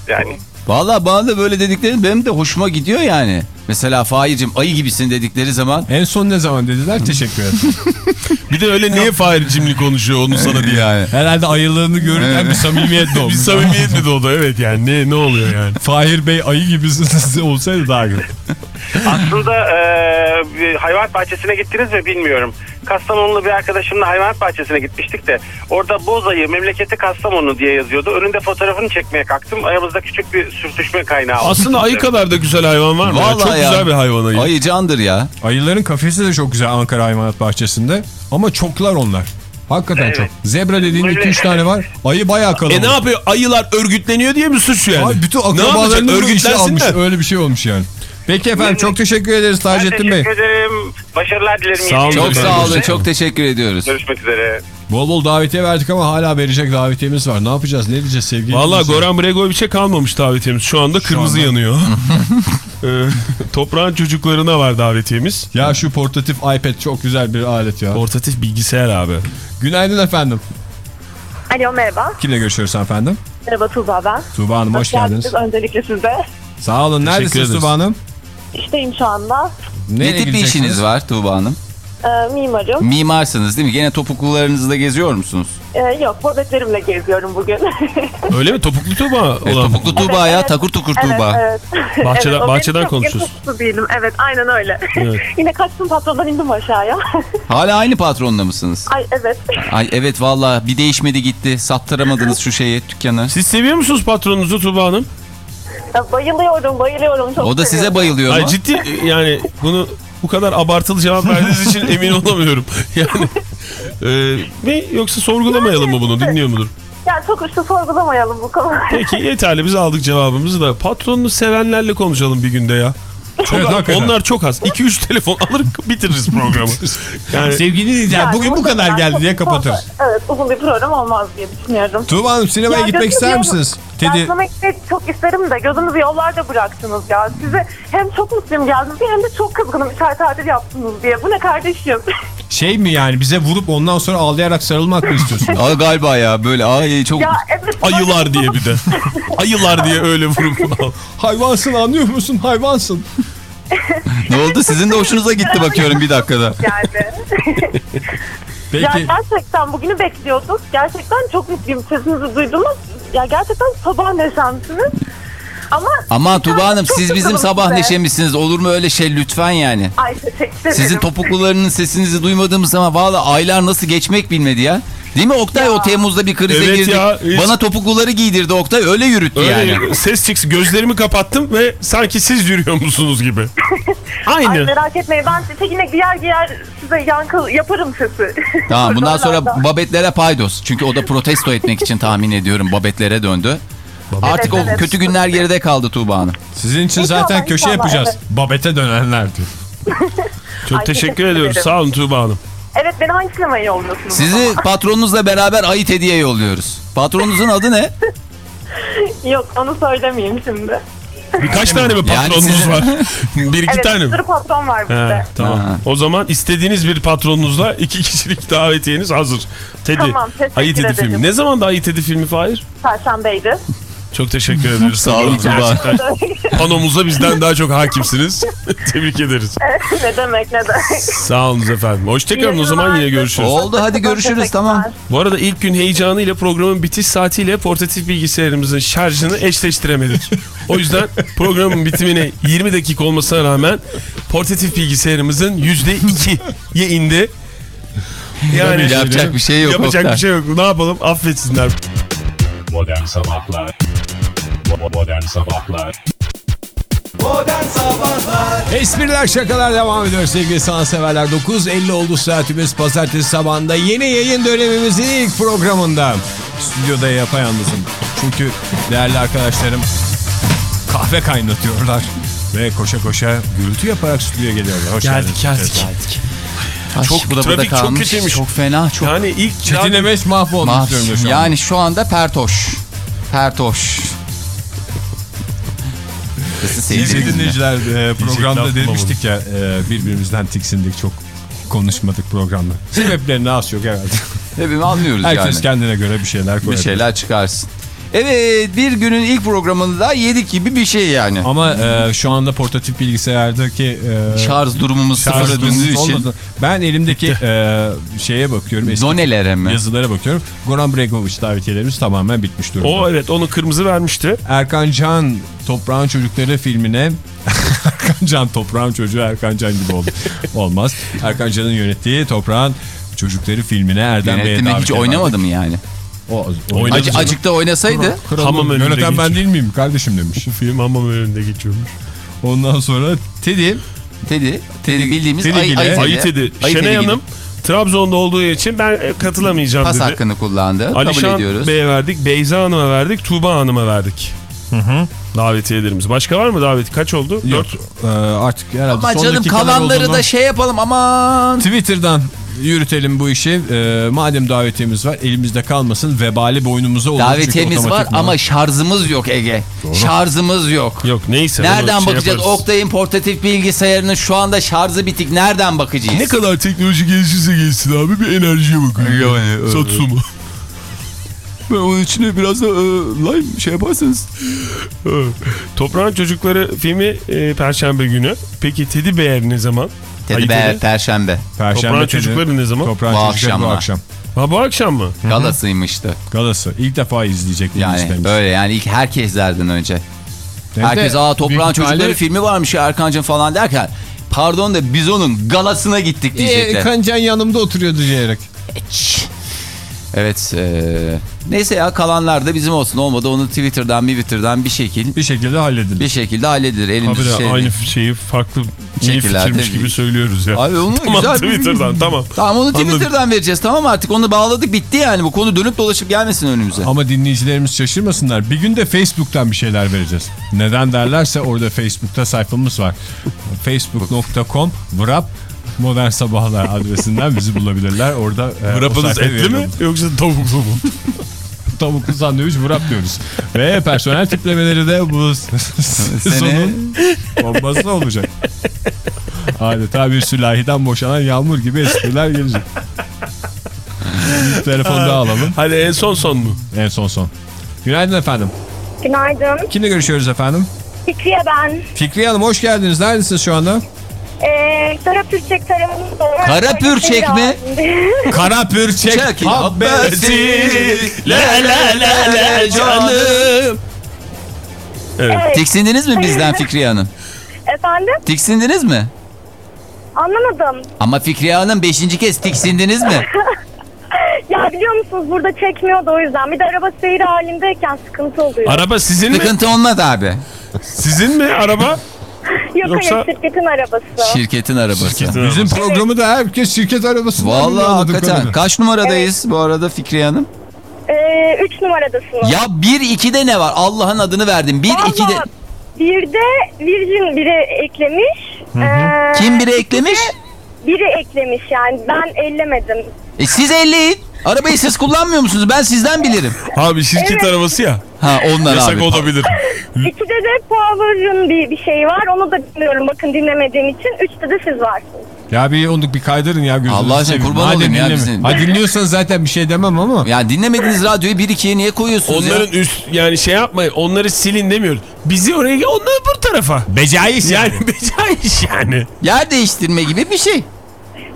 Yani Valla bana da böyle dedikleri benim de hoşuma gidiyor yani. Mesela Fahir'cim ayı gibisin dedikleri zaman. En son ne zaman dediler? Teşekkür ederim. Bir de öyle niye Fahir cimri konuşuyor onu sana diye. Yani. Herhalde ayılığını görürken bir samimiyet doğmuş. Bir samimiyet mi doğdu evet yani ne ne oluyor yani. Fahir Bey ayı gibisiniz olsaydı daha güzel. aslında e, bir hayvanat bahçesine gittiniz mi bilmiyorum. Kastamonulu bir arkadaşımla hayvanat bahçesine gitmiştik de orada bozayı memleketi Kastamonu diye yazıyordu. Önünde fotoğrafını çekmeye kalktım. Aramızda küçük bir sürtüşme kaynağı oldu. Aslında ayı kadar da güzel hayvan var mı? Vallahi Çok ya. güzel bir hayvan ayı. Ayı candır ya. Ayıların kafesi de çok güzel Ankara Hayvanat Bahçesi'nde. Ama çoklar onlar. Hakikaten Evet. çok. Zebra dediğin Böyle- 2-3 tane var. Ayı bayağı kalabalık. E ne yapıyor? Ayılar örgütleniyor diye mi suç yani? Ay, bütün akrabalarını işe almış. Örgütlensinler. Öyle bir şey olmuş yani. Peki efendim çok teşekkür ederiz Taceddin Bey. teşekkür ederim. Başarılar dilerim. Sağ olun. Çok sağ olun. Çok teşekkür ediyoruz. Görüşmek üzere. Bol bol davetiye verdik ama hala verecek davetiyemiz var. Ne yapacağız? Ne diyeceğiz sevgili Valla? Goran Bregoviç'e kalmamış davetiyemiz. Şu anda kırmızı anda. yanıyor. Ee, toprağın çocuklarına var davetiyemiz. Ya şu portatif iPad çok güzel bir alet ya. Portatif bilgisayar abi. Günaydın efendim. Alo merhaba. Kimle görüşüyoruz efendim? Merhaba Tuğba ben. Tuğba Hanım hoş geldiniz. Öncelikle size. Sağ olun. Neredesiniz. Tuğba Hanım? İşteyim şu anda. Ne Neyle tip bir işiniz var Tuğba Hanım? Ee, mimarım. Mimarsınız değil mi? Gene topuklularınızla geziyor musunuz? Ee, yok bobetlerimle geziyorum bugün. Öyle mi? Topuklu tuba E, olan. topuklu Tuğba ya. evet. Takur tukur Tuğba. Evet, evet. Bahçeden- Evet, bahçeden konuşuyoruz. yakışıklı değilim. Evet aynen öyle. Evet. Yine kaçtım patrondan indim aşağıya. Hala aynı patronla mısınız? Ay evet. Ay evet valla bir değişmedi gitti. Sattıramadınız şu şeyi dükkanı. Siz seviyor musunuz patronunuzu Tuba Hanım? Bayılıyorum bayılıyorum. Çok O da size seviyorum. bayılıyor Ay mu? ciddi yani bunu bu kadar abartılı cevap verdiğiniz için emin olamıyorum. Yani e, mi yoksa sorgulamayalım mı bunu dinliyor mudur? Ya çok işte sorgulamayalım bu konuyu. Peki yeterli biz aldık cevabımızı da patronunu sevenlerle konuşalım bir günde ya. Çok Evet, az- onlar çok az. 2-3 telefon alır bitiririz programı. Yani Sevgili dinleyiciler Yani bugün bu kadar geldi diye fazla- kapatırız. Evet uzun bir program olmaz diye düşünüyorum. Tuğba Hanım sinemaya Ya gitmek ister misiniz? Ya Teddy sana gitmek çok isterim de gözünüzü yollarda bıraktınız ya. Size hem çok mutluyum geldiniz hem de çok kızgınım. Ay tatil yaptınız diye. Bu ne kardeşim? şey mi yani bize vurup ondan sonra ağlayarak sarılmak mı istiyorsunuz? Aa, galiba ya böyle ay çok ya evet. ayılar diye bir de. Ayılar diye öyle vurup hayvansın anlıyor musun? Hayvansın. ne oldu sizin de hoşunuza gitti bakıyorum bir dakikada. Yani. Peki ya gerçekten bugünü bekliyorduk. Gerçekten çok mutluyum. Sesinizi duydunuz. Ya gerçekten sabah neşemsiniz. Ama Aman Tuğba Hanım siz bizim sabah size. neşemizsiniz olur mu öyle şey lütfen yani. Ay teşekkür ederim. Sizin topuklularının sesinizi duymadığımız zaman valla aylar nasıl geçmek bilmedi ya. Değil mi Oktay o Temmuz'da bir krize Evet girdik. ya, hiç- Bana topukluları giydirdi Oktay öyle yürüttü Öyle yani. ses çıksın gözlerimi kapattım ve sanki siz yürüyor musunuz gibi. Ay Aynı. merak etmeyin ben size yine giyer giyer size yankı yaparım sesi. Tamam bundan sonra babetlere paydos. Çünkü o da protesto etmek için tahmin ediyorum babetlere döndü. Artık Evet, o evet. kötü günler geride kaldı Tuğba Hanım. sizin için İnşallah, zaten köşe inşallah, yapacağız. evet. Babete dönenler diyor. Çok Ay, teşekkür ediyoruz. Sağ olun Tuğba Hanım. Evet beni hangi sinemaya yolluyorsunuz? Sizi patronunuzla beraber ayıt hediye yolluyoruz. Patronunuzun adı ne? Yok onu söylemeyeyim şimdi. Birkaç tane mi Yani patronunuz sizin- var? bir iki evet tane bir mi? sürü patron var bizde. He, tamam. Ha. O zaman istediğiniz bir patronunuzla iki kişilik davetiyeniz hazır. Teddy. Tamam, teşekkür Ayıt Edi ederim. filmi. Ne zaman da Ayıt Edi filmi Fahir? Perşembeydi. Çok teşekkür ederiz. Sağ olun. Gerçekten Panomuza bizden daha çok hakimsiniz. Tebrik ederiz. ne demek ne demek. Sağ olunuz efendim. Hoşçakalın o zaman yine görüşürüz. Oldu hadi görüşürüz tamam. Bu arada ilk gün heyecanıyla programın bitiş saatiyle portatif bilgisayarımızın şarjını eşleştiremedik. O yüzden programın bitimine 20 dakika olmasına rağmen portatif bilgisayarımızın %2'ye indi. Yani Yapacak bir şey yok yapacak Oktay. bir şey yok. Ne yapalım? Affetsinler. Modern Sabahlar Bo- Modern Sabahlar Espriler şakalar devam ediyor sevgili sanatseverler. 9.50 oldu saatimiz pazartesi sabahında yeni yayın dönemimizin ilk programında. Stüdyoda yapayalnızım. Çünkü değerli arkadaşlarım kahve kaynatıyorlar. Ve koşa koşa gürültü yaparak stüdyoya geliyorlar. Hoş Geldik geldiniz. geldik. Ay, Çok- bu da burada trafik çok kalmış. kötüymüş. Çok fena çok. Yani ilk Çetin Emes mahvolmuş Mahv- durumda şu yani şu anda pertoş. Pertoş. Nasıl Sevgili dinleyiciler e, programda demiştik ya e, birbirimizden tiksindik çok konuşmadık programda. Sebeplerini az yok herhalde. Hepimiz anlıyoruz Herkes yani. kendine göre bir şeyler koyar. Bir şeyler çıkarsın. Evet bir günün ilk programını da yedik gibi bir şey yani. Ama e, şu anda portatif bilgisayardaki e, Şarj durumumuz sıfıra döndüğü için. olmadı. Ben elimdeki e, şeye bakıyorum. Eski Donelere mi? yazılara bakıyorum. Goran Bregovic davetiyelerimiz tamamen bitmiş durumda. O evet onu kırmızı vermişti. Erkan Can Toprağın Çocukları filmine Erkan Can toprağın çocuğu Erkan Can gibi oldu. Olmaz. Erkan Can'ın yönettiği toprağın çocukları filmine Erdem Bey'e davet hiç oynamadı mı yani? O, Oynadı Acı, canım. acıkta oynasaydı. Hamam önünde Yöneten ben geçiyor. değil miyim kardeşim demiş. Film hamam önünde geçiyormuş. Ondan sonra Teddy Teddy. Teddy bildiğimiz Teddy ayı, gibi. ayı Teddy. Ayı Şenay Hanım Trabzon'da olduğu için ben e, katılamayacağım Pas dedi. hakkını kullandı. Alişan. Bey'e verdik, Beyza Hanım'a verdik, Tuğba Hanım'a verdik. Davetiyelerimiz. Başka var mı daveti? Kaç oldu? Yok. Dört. Ee, artık herhalde Ama son canım kalanları olduğundan- da şey yapalım aman. Twitter'dan yürütelim bu işi. Ee, madem davetiyemiz var elimizde kalmasın vebali boynumuza olur. Davetiyemiz var otomatikman- ama şarjımız yok Ege. Şarjımız yok. Yok neyse. Nereden şey bakacağız? yaparız. Oktay'ın portatif bilgisayarının şu anda şarjı bitik. Nereden bakacağız? Ne kadar teknoloji gelişirse gelsin abi bir enerjiye bakın. Yani, Satsu mu? Ben onun içine biraz da e, lime şey yaparsanız. Toprağın Çocukları filmi e, Perşembe günü. Peki Teddy Bear ne zaman? Teddy Bear. Perşembe. Perşembe Toprağın. Çocukları ne zaman? Toprağın Bu çocukları bu akşam mı? akşam. Ha bu akşam mı? Galasıymıştı. Galası. İlk defa izleyecek Yani dinleyicilerimiz. böyle yani ilk herkeslerden önce. Hem Herkes aa toprağın çocukları ihtimalle- filmi varmış ya Erkancığım falan derken pardon da biz onun galasına gittik Ee, diyecekler. Kancan yanımda oturuyordu diyerek. Evet. eee, neyse ya kalanlar da bizim olsun. Olmadı onu Twitter'dan Twitter'dan bir şekil Bir şekilde halledilir. bir şekilde halledilir. De şey aynı şeyi farklı fikirmiş gibi söylüyoruz ya. Abi onu tamam güzel Twitter'dan tamam. Tamam onu Anladım. Twitter'dan vereceğiz tamam artık onu bağladık bitti yani bu konu dönüp dolaşıp gelmesin önümüze. Ama dinleyicilerimiz şaşırmasınlar. Bir gün de Facebook'tan bir şeyler vereceğiz. Neden derlerse orada Facebook'ta sayfamız var. Facebook.com Vrap Modern Sabahlar adresinden bizi bulabilirler. Orada e, sayfayı etli mi verelim. yoksa tavuklu mu? Tavuklu sandviç vrap diyoruz. Ve personel tiplemeleri de bu sezonun bombası olacak. Adeta bir sülahiden boşanan yağmur gibi espriler gelecek. Bir telefon daha alalım. Hadi en son son mu? En son son. Günaydın efendim. Günaydın. Kimle görüşüyoruz efendim? Fikriye ben. Fikriye Hanım hoş geldiniz. Neredesiniz şu anda? Ee, Kara Pürçek. Kara mi? Kara pürçek Çek habbesi. La la la la canım. Evet. Tiksindiniz mi bizden Fikriye Hanım? Efendim? Tiksindiniz mi? Anlamadım. Ama Fikriye Hanım beşinci kez tiksindiniz mi? Ya biliyor musunuz burada çekmiyordu o yüzden. Bir de araba seyir halindeyken sıkıntı oluyor. Araba sizin mi? Sıkıntı olmadı abi. Sizin mi araba? Yok yoksa- hayır şirketin arabası. Şirketin arabası. Şirketin Bizim programı da herkes şirket arabası. Vallahi hakikaten. Kaç numaradayız bu arada Fikriye Hanım? Ee, üç numaradasınız. Ya 1-2'de ne var? Allah'ın adını verdim. 1-2'de. Valla bir de Virgin biri eklemiş. Ee, Kim biri eklemiş? Biri eklemiş yani ben ellemedim. E siz elleyin. Arabayı siz kullanmıyor musunuz? Ben sizden bilirim. Abi şirket Evet. arabası ya. Ha onlar Yasak abi. olabilir. İkide de Power'ın bir, bir şey var. Onu da bilmiyorum bakın dinlemediğim için. Üçte de siz varsınız. Ya bir onu bir kaydırın ya gözünüzü Allah aşkına kurban Madem olayım ya bizim. Ha dinliyorsan zaten bir şey demem ama. Ya dinlemediğiniz radyoyu 1-2'ye niye koyuyorsunuz Onların ya? üst yani şey yapmayın. Onları silin demiyoruz. Bizi oraya onları bu tarafa. Becaiz Yani becaiş yani. Yer değiştirme gibi bir şey.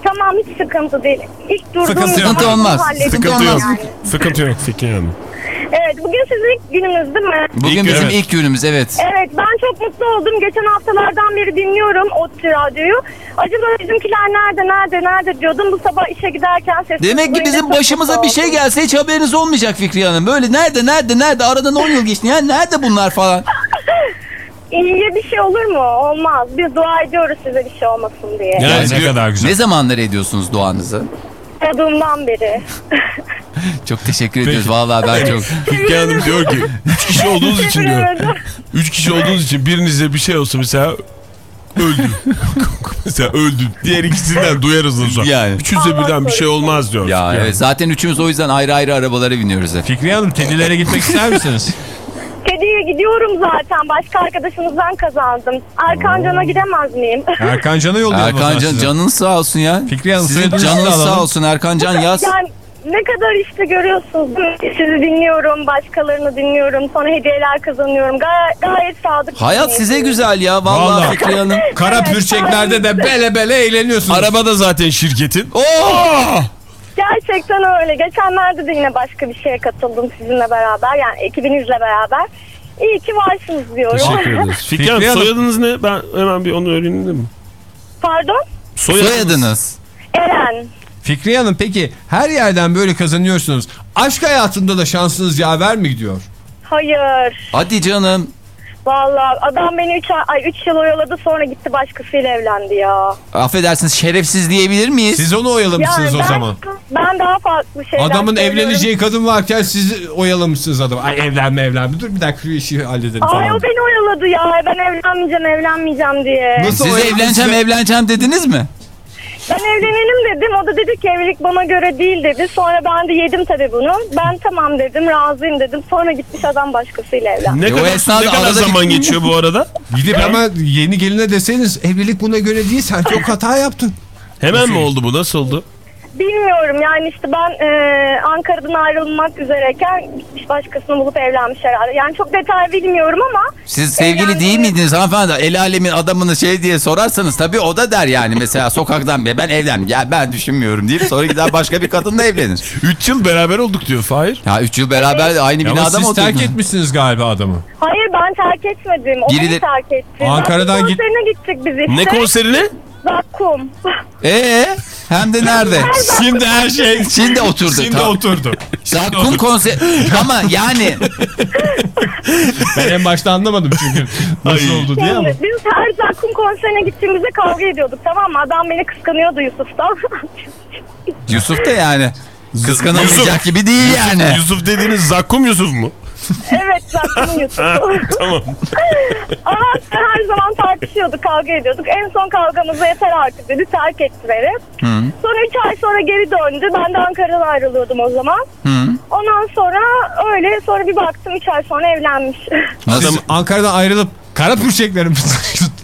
Tamam hiç sıkıntı değil. İlk durduğum Sıkıntı yok. zaman Sıkıntı olmaz. halledeceğim Sıkıntı yok. yani. Sıkıntı yok Fikri Hanım. Evet bugün sizin ilk gününüz değil mi? Bugün İlk- bizim evet. ilk günümüz evet. Evet ben çok mutlu oldum. Geçen haftalardan beri dinliyorum ODTÜ radyoyu. Acaba bizimkiler nerede nerede nerede diyordum. Bu sabah işe giderken sesini Demek ki bizim başımıza bir şey gelse hiç haberiniz olmayacak Fikriye Hanım. Böyle nerede nerede nerede aradan 10 yıl geçti. Ya nerede bunlar falan. İyiye bir şey olur mu? Olmaz. Biz dua ediyoruz size bir şey olmasın diye. Ya- ne diyor- kadar güzel. Ne zamanlar ediyorsunuz duanızı? Doğduğumdan beri. Çok teşekkür ediyoruz. Vallahi ben çok. Fikri Hanım diyor ki 3 kişi olduğunuz için diyor. Bilemedim. 3 kişi olduğunuz için birinize bir şey olsa mesela öldü. mesela öldü. Diğer ikisinden duyarız da sonra. Yani. Üçünüze birden bir şey olmaz diyor. Ya Fikri evet zaten üçümüz o yüzden ayrı ayrı arabalara biniyoruz hep. Fikriye Hanım Teddy'lere gitmek ister misiniz? Kediye gidiyorum zaten. Başka arkadaşımızdan kazandım. Erkancan'a gidemez miyim? Erkan Can'a yollayalım o zaman Erkan Can size. canın sağ olsun ya. Fikriye Hanım, Sizin canınız alalım. sağ olsun Erkan Can yaz. yani ne kadar işte görüyorsunuz. Sizi dinliyorum, başkalarını dinliyorum. Sonra hediyeler kazanıyorum. Gay- gayet sadık. Hayat size güzel ya vallahi, Vallahi. Fikriye Hanım. Kara Evet, pürçeklerde de bele bele eğleniyorsunuz. Araba da zaten şirketin. Oo! Gerçekten öyle. Geçenlerde de yine başka bir şeye katıldım sizinle beraber. Yani ekibinizle beraber. İyi ki varsınız diyorum. Teşekkür ederiz. Fikri Hanım soyadınız ne? Ben hemen bir onu öğreneyim mi? Pardon? Soyadınız. Eren. Fikriye Hanım peki her yerden böyle kazanıyorsunuz. Aşk hayatında da şansınız yaver mi gidiyor? Hayır. Hadi canım. Vallahi adam beni 3 ay 3 yıl oyaladı sonra gitti başkasıyla evlendi ya. Affedersiniz şerefsiz diyebilir miyiz? Siz onu oyalamışsınız Yani o ben, zaman. Ben daha farklı şeyler Adamın söylüyorum. evleneceği kadın varken siz oyalamışsınız adamı. Ay evlenme evlenme. Dur bir dakika şu işi halledelim Ay falan. o beni oyaladı ya. Ben evlenmeyeceğim evlenmeyeceğim diye. Nasıl Siz evleneceğim evleneceğim dediniz mi? Ben evlenelim dedim. O da dedi ki evlilik bana göre değil dedi. Sonra ben de yedim tabii bunu. Ben tamam dedim razıyım dedim. Sonra gitmiş adam başkasıyla evlendi. Ne E, o kadar, esnada ne kadar arada zaman geçiyor bu arada? Gidip hemen yeni geline deseniz evlilik buna göre değil sen çok hata yaptın. Hemen mi oldu bu? Nasıl oldu? Bilmiyorum yani işte ben e, Ankara'dan ayrılmak üzereyken başkasını bulup evlenmiş herhalde. Yani çok detay bilmiyorum ama. Siz sevgili değil miydiniz hanımefendi? El alemin adamını şey diye sorarsanız tabii o da der yani. Mesela sokaktan be ben evlendim. Ya ben düşünmüyorum deyip sonra gider başka bir kadınla evlenir. 3 yıl beraber olduk diyor Fahir. Ya 3 yıl beraber aynı Ama binada mı siz terk oturdunuz? etmişsiniz galiba adamı. Hayır ben terk etmedim. O Biri de- terk etti. Ankara'dan git- konserine gittik biz işte. Ne konserine? Zakkum. Ee hem de nerede? Şimdi her şey Şimdi oturdu. şimdi tamam. oturdu. Zakkum konser ama yani Ben en başta anlamadım çünkü nasıl oldu diye ama. Biz her Zakkum konserine gittiğimizde kavga ediyorduk tamam mı? Adam beni kıskanıyordu Yusuf'tan. Yusuf da yani kıskanamayacak Yusuf. gibi değil yani. Yusuf dediğiniz Zakkum Yusuf mu? evet Zakkum Yusuf'u. Tamam. Ama her zaman tartışıyorduk, kavga ediyorduk. En son kavgamıza yeter artık dedi, terk etti beni. Sonra 3 ay sonra geri döndü. Ben de Ankara'dan ayrılıyordum o zaman. Ondan sonra öyle, sonra bir baktım 3 ay sonra evlenmiş. Siz Ankara'dan ayrılıp kara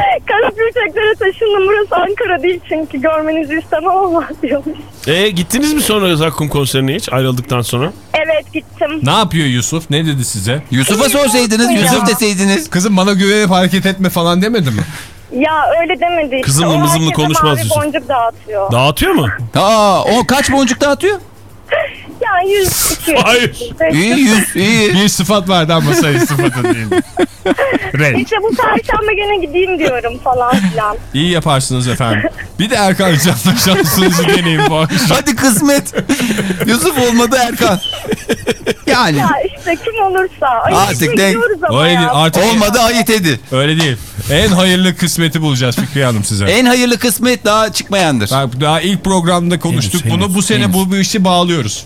pürçeklerim Karapürçeklere taşındım. Burası Ankara değil çünkü görmenizi istemem ama diyormuş. E gittiniz mi sonra Zakkum konserine hiç ayrıldıktan sonra? Evet gittim. Ne yapıyor Yusuf? Ne dedi size? Yusuf'a sorsaydınız, Yusuf deseydiniz. Kızım bana güvenip hareket etme falan demedi mi? Ya öyle demedi. işte. Kızımlı O mızımlı herkese konuşmaz mavi Yusuf. boncuk dağıtıyor. Dağıtıyor mu? Aa, o kaç boncuk dağıtıyor? Yani 100, 200. Hayır. İyi yüz, iyi. Bir sıfat vardı ama sayı sıfatı değil. Renk. İşte bu perşembe günü gideyim diyorum falan filan. İyi yaparsınız efendim. Bir de Erkan Can'la şansınızı deneyin bu akşam. Hadi kısmet. Yusuf olmadı Erkan. Yani Ya işte kim olursa. Ay, Artık denk- gidiyoruz ama Öyle ya. artık olmadı ayıt edi. öyle değil. En hayırlı kısmeti bulacağız Fikriye Hanım size. En hayırlı kısmet daha çıkmayandır. Bak, daha ilk programda konuştuk Henüz, bunu. henüz, Bu sene henüz. bu, bu işi bağlıyoruz.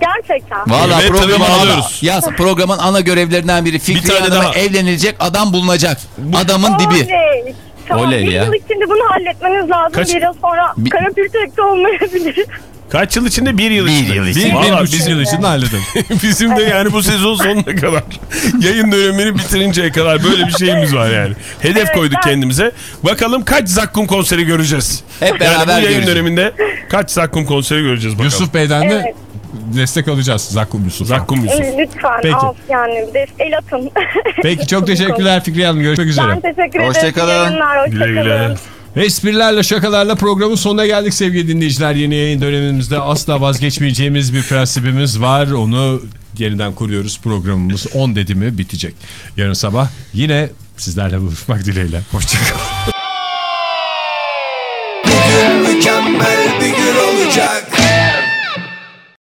Gerçekten. Vallahi Evet, programın ana, ya programın ana görevlerinden biri Fikri tane Hanım'a daha. evlenilecek adam bulunacak. Adamın dibi. Oley. Tamam, Oley bir ya. yıl içinde bunu halletmeniz lazım. Kaç- Bir yıl sonra Bir- Karapürçek'te olmayabilir. Kaç yıl içinde? Bir yıl Bir içinde. yıl Bir, içinde. bir Vallahi bizim, yıl için halledin. bizim de yani bu sezon sonuna kadar yayın dönemini bitirinceye kadar böyle bir şeyimiz var yani. Hedef Evet, koyduk ben- kendimize. Bakalım kaç Zakkum konseri göreceğiz. Hep Yani bu beraber yayın göreceğiz. döneminde kaç Zakkum konseri göreceğiz bakalım. Yusuf Bey'den de Evet. Destek alacağız. Zakkum Yusuf. Zakkum Yusuf. Lütfen Peki. al yani bir de el atın. Peki çok teşekkürler Fikriye Hanım. Görüşmek üzere. Ben teşekkür ederim. Hoşçakalın. Güle güle. Esprilerle şakalarla programın sonuna geldik sevgili dinleyiciler. Yeni yayın dönemimizde asla vazgeçmeyeceğimiz bir prensibimiz var. Onu yeniden kuruyoruz. Programımız 10 dedi mi bitecek. Yarın sabah yine sizlerle buluşmak dileğiyle. Hoşçakalın. Mükemmel bir gün olacak